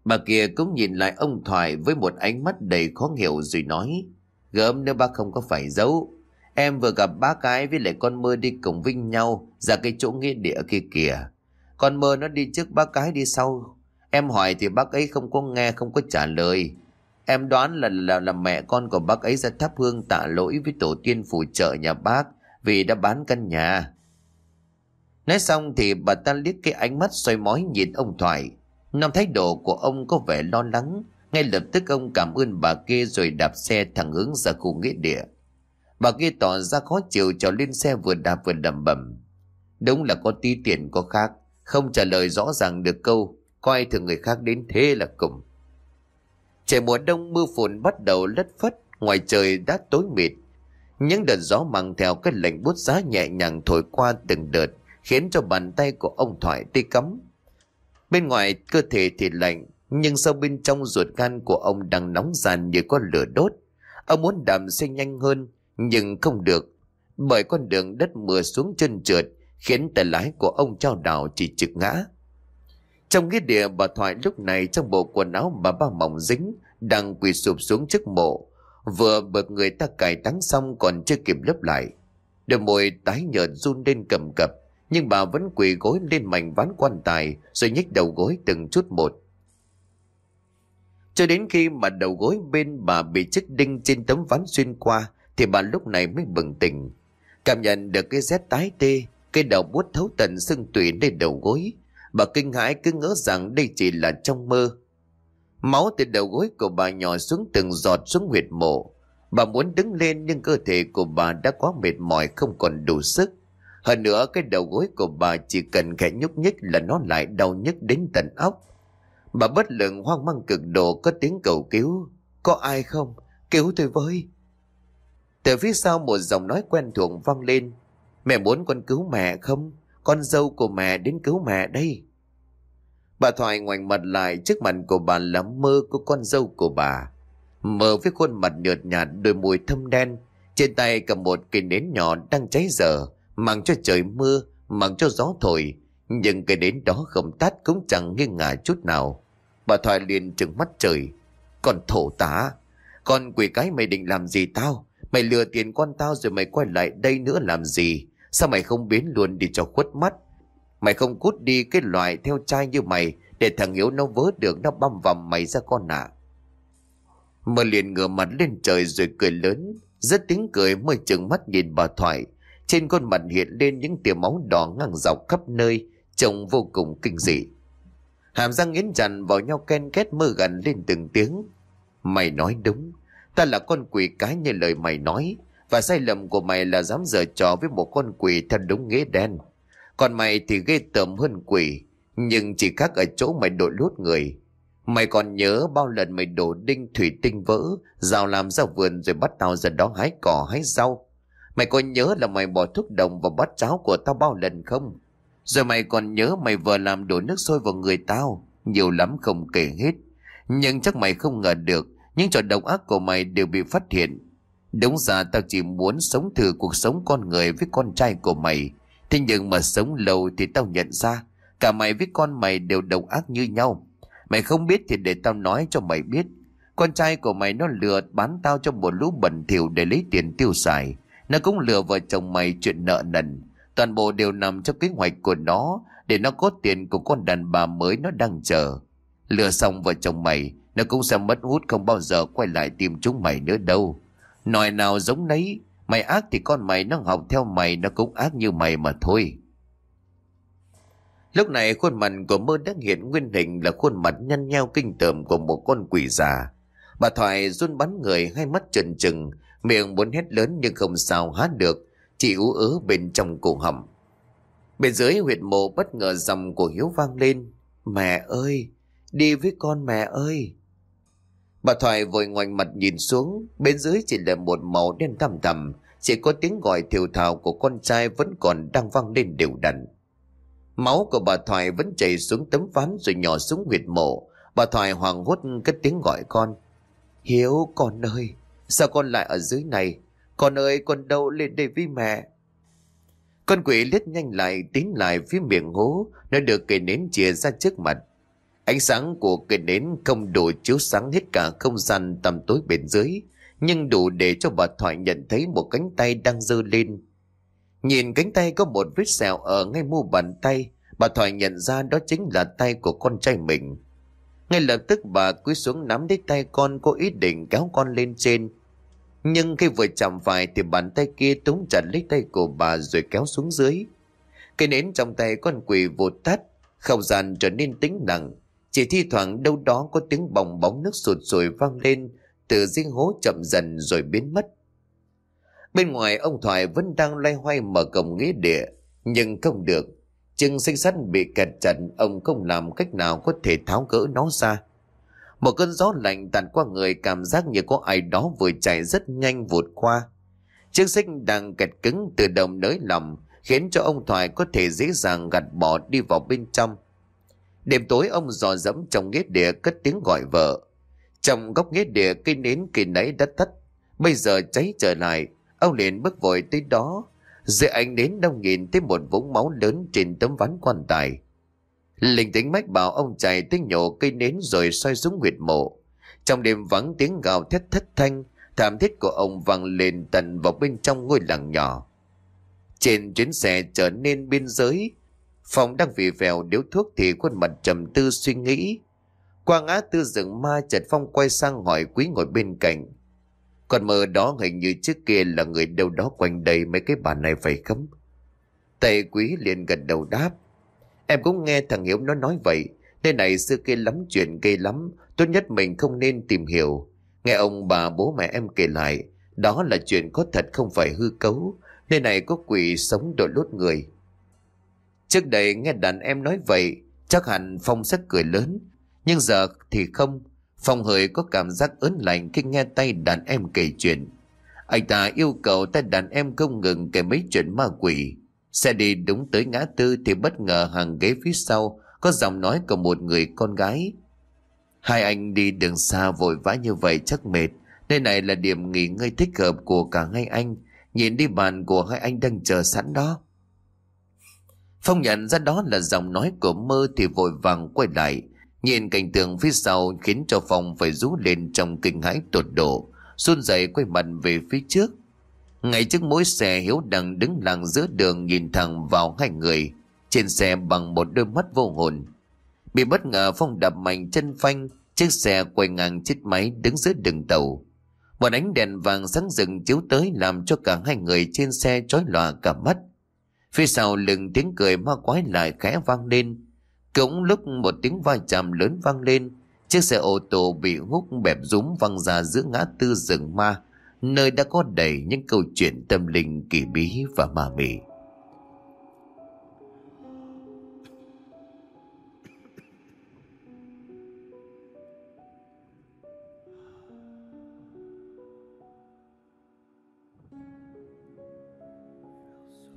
Bà kia cũng nhìn lại ông Thoại với một ánh mắt đầy khó hiểu rồi nói. Gớm nếu bác không có phải giấu. Em vừa gặp bác cái với lại con mơ đi cùng Vinh nhau ra cái chỗ nghĩa địa kia kìa. Con mơ nó đi trước bác cái đi sau. Em hỏi thì bác ấy không có nghe không có trả lời. Em đoán là là, là mẹ con của bác ấy ra thắp hương tạ lỗi với tổ tiên phù trợ nhà bác vì đã bán căn nhà. Nói xong thì bà ta liếc cái ánh mắt xoay mói nhìn ông Thoại. Năm thái độ của ông có vẻ lo lắng. Ngay lập tức ông cảm ơn bà kia rồi đạp xe thẳng hướng ra khu nghĩa địa. Bà kia tỏ ra khó chịu cho lên xe vừa đạp vừa đầm bầm. Đúng là có tí tiền có khác. Không trả lời rõ ràng được câu. Coi thường người khác đến thế là cùng. Trời mùa đông mưa phùn bắt đầu lất phất. Ngoài trời đã tối mịt những đợt gió mang theo cái lệnh bút giá nhẹ nhàng thổi qua từng đợt, khiến cho bàn tay của ông Thoại tê cấm. Bên ngoài cơ thể thì lạnh, nhưng sâu bên trong ruột gan của ông đang nóng ràn như có lửa đốt. Ông muốn đạp xe nhanh hơn, nhưng không được, bởi con đường đất mưa xuống chân trượt, khiến tay lái của ông trao đảo chỉ trực ngã. Trong nghĩa địa bà Thoại lúc này trong bộ quần áo bà ba mỏng dính, đang quỳ sụp xuống trước mộ, Vừa bực người ta cài táng xong còn chưa kịp lấp lại. Đôi môi tái nhợt run lên cầm cập, nhưng bà vẫn quỳ gối lên mảnh ván quan tài rồi nhích đầu gối từng chút một. Cho đến khi mà đầu gối bên bà bị chiếc đinh trên tấm ván xuyên qua thì bà lúc này mới bừng tỉnh. Cảm nhận được cái rét tái tê, cái đầu buốt thấu tận xương tủy lên đầu gối. Bà kinh hãi cứ ngỡ rằng đây chỉ là trong mơ. Máu từ đầu gối của bà nhỏ xuống từng giọt xuống huyệt mộ. Bà muốn đứng lên nhưng cơ thể của bà đã quá mệt mỏi, không còn đủ sức. Hơn nữa, cái đầu gối của bà chỉ cần khẽ nhúc nhích là nó lại đau nhức đến tận óc. Bà bất lực hoang mang cực độ, có tiếng cầu cứu. Có ai không? Cứu tôi với. Từ phía sau một giọng nói quen thuộc vang lên. Mẹ muốn con cứu mẹ không? Con dâu của mẹ đến cứu mẹ đây. Bà Thoại ngoảnh mặt lại trước mặt của bà là mơ của con dâu của bà. Mơ với khuôn mặt nhợt nhạt đôi môi thâm đen. Trên tay cầm một cây nến nhỏ đang cháy dở. Mang cho trời mưa, mang cho gió thổi. Nhưng cây nến đó không tắt cũng chẳng nghiêng ngả chút nào. Bà Thoại liền trừng mắt trời. Còn thổ tá. Con quỷ cái mày định làm gì tao? Mày lừa tiền con tao rồi mày quay lại đây nữa làm gì? Sao mày không biến luôn đi cho khuất mắt? Mày không cút đi cái loại theo trai như mày để thằng Hiếu nó vớ được nó băm vằm mày ra con nạ. Mơ liền ngửa mặt lên trời rồi cười lớn. Rất tiếng cười mới chừng mắt nhìn bà Thoại. Trên con mặt hiện lên những tia máu đỏ ngang dọc khắp nơi, trông vô cùng kinh dị. Hàm răng nghiến chặt vào nhau ken két mơ gần lên từng tiếng. Mày nói đúng. Ta là con quỷ cái như lời mày nói. Và sai lầm của mày là dám giở trò với một con quỷ thật đúng nghĩa đen. Còn mày thì ghê tởm hơn quỷ. Nhưng chỉ khác ở chỗ mày đội lút người. Mày còn nhớ bao lần mày đổ đinh thủy tinh vỡ, rào làm ra vườn rồi bắt tao ra đó hái cỏ hái rau. Mày còn nhớ là mày bỏ thuốc đồng vào bát cháo của tao bao lần không? Rồi mày còn nhớ mày vừa làm đổ nước sôi vào người tao, nhiều lắm không kể hết. Nhưng chắc mày không ngờ được, những trò độc ác của mày đều bị phát hiện. Đúng ra tao chỉ muốn sống thử cuộc sống con người với con trai của mày. Thế nhưng mà sống lâu thì tao nhận ra, cả mày với con mày đều độc ác như nhau. Mày không biết thì để tao nói cho mày biết. Con trai của mày nó lừa bán tao cho một lũ bẩn thỉu để lấy tiền tiêu xài. Nó cũng lừa vợ chồng mày chuyện nợ nần. Toàn bộ đều nằm trong kế hoạch của nó để nó có tiền của con đàn bà mới nó đang chờ. Lừa xong vợ chồng mày, nó cũng sẽ mất hút không bao giờ quay lại tìm chúng mày nữa đâu. Nói nào giống nấy, mày ác thì con mày nó học theo mày nó cũng ác như mày mà thôi. Lúc này khuôn mặt của mơ đã hiện nguyên hình là khuôn mặt nhăn nheo kinh tởm của một con quỷ già. Bà Thoại run bắn người hai mắt trần trừng, miệng muốn hét lớn nhưng không sao hát được, chỉ ú ớ bên trong cổ họng. Bên dưới huyệt mộ bất ngờ dòng của Hiếu vang lên. Mẹ ơi, đi với con mẹ ơi. Bà Thoại vội ngoảnh mặt nhìn xuống, bên dưới chỉ là một màu đen thầm thầm, chỉ có tiếng gọi thiều thào của con trai vẫn còn đang vang lên đều đặn. Máu của bà Thoại vẫn chảy xuống tấm ván rồi nhỏ xuống huyệt mộ. Bà Thoại hoàng hốt cất tiếng gọi con. Hiếu, con ơi, sao con lại ở dưới này? Con ơi, con đâu lên đây với mẹ? Con quỷ liếc nhanh lại tiến lại phía miệng hố, nó được cây nến chìa ra trước mặt. Ánh sáng của cây nến không đủ chiếu sáng hết cả không gian tầm tối bên dưới, nhưng đủ để cho bà Thoại nhận thấy một cánh tay đang dơ lên. Nhìn cánh tay có một vết sẹo ở ngay mu bàn tay, bà Thoại nhận ra đó chính là tay của con trai mình. Ngay lập tức bà cúi xuống nắm lấy tay con có ý định kéo con lên trên. Nhưng khi vừa chạm phải thì bàn tay kia túm chặt lấy tay của bà rồi kéo xuống dưới. Cây nến trong tay con quỷ vụt tắt, không gian trở nên tĩnh lặng. Chỉ thi thoảng đâu đó có tiếng bong bóng nước sụt sùi vang lên từ riêng hố chậm dần rồi biến mất. Bên ngoài ông Thoại vẫn đang loay hoay mở cổng nghĩa địa, nhưng không được. Chừng xinh sắt bị kẹt chặt, ông không làm cách nào có thể tháo gỡ nó ra. Một cơn gió lạnh tàn qua người cảm giác như có ai đó vừa chạy rất nhanh vụt qua. Chiếc xích đang kẹt cứng từ đồng nới lòng, khiến cho ông Thoại có thể dễ dàng gạt bỏ đi vào bên trong. Đêm tối ông dò dẫm trong nghĩa địa cất tiếng gọi vợ. Trong góc nghĩa địa cây nến kỳ nấy đã tắt, bây giờ cháy trở lại, Ông liền bước vội tới đó. Dưới ánh đến đông nhìn thấy một vũng máu lớn trên tấm ván quan tài. Linh tính mách bảo ông chạy tới nhổ cây nến rồi xoay xuống huyệt mộ. Trong đêm vắng tiếng gào thét thất thanh, thảm thiết của ông vang lên tận vào bên trong ngôi làng nhỏ. Trên chuyến xe trở nên biên giới, Phong đang vì vèo điếu thuốc thì khuôn mặt trầm tư suy nghĩ. Qua ngã tư rừng ma chợt Phong quay sang hỏi quý ngồi bên cạnh. Còn mơ đó hình như trước kia là người đâu đó quanh đây mấy cái bàn này phải không? Tề quý liền gật đầu đáp. Em cũng nghe thằng Hiếu nó nói vậy. Nơi này xưa kia lắm chuyện gây lắm. Tốt nhất mình không nên tìm hiểu. Nghe ông bà bố mẹ em kể lại. Đó là chuyện có thật không phải hư cấu. Nơi này có quỷ sống đội lốt người. Trước đây nghe đàn em nói vậy. Chắc hẳn Phong sẽ cười lớn. Nhưng giờ thì không. Phong hời có cảm giác ớn lạnh khi nghe tay đàn em kể chuyện. Anh ta yêu cầu tay đàn em không ngừng kể mấy chuyện ma quỷ. Xe đi đúng tới ngã tư thì bất ngờ hàng ghế phía sau có giọng nói của một người con gái. Hai anh đi đường xa vội vã như vậy chắc mệt. Nơi này là điểm nghỉ ngơi thích hợp của cả hai anh. Nhìn đi bàn của hai anh đang chờ sẵn đó. Phong nhận ra đó là giọng nói của mơ thì vội vàng quay lại. Nhìn cảnh tượng phía sau khiến cho Phong phải rú lên trong kinh hãi tột độ, Xuân dậy quay mặt về phía trước. Ngay trước mỗi xe Hiếu đang đứng lặng giữa đường nhìn thẳng vào hai người, trên xe bằng một đôi mắt vô hồn. Bị bất ngờ Phong đập mạnh chân phanh, chiếc xe quay ngang chiếc máy đứng giữa đường tàu. Một ánh đèn vàng sáng rừng chiếu tới làm cho cả hai người trên xe chói lòa cả mắt. Phía sau lưng tiếng cười ma quái lại khẽ vang lên, cũng lúc một tiếng va chạm lớn vang lên, chiếc xe ô tô bị hút bẹp rúm văng ra giữa ngã tư rừng ma, nơi đã có đầy những câu chuyện tâm linh kỳ bí và ma mị.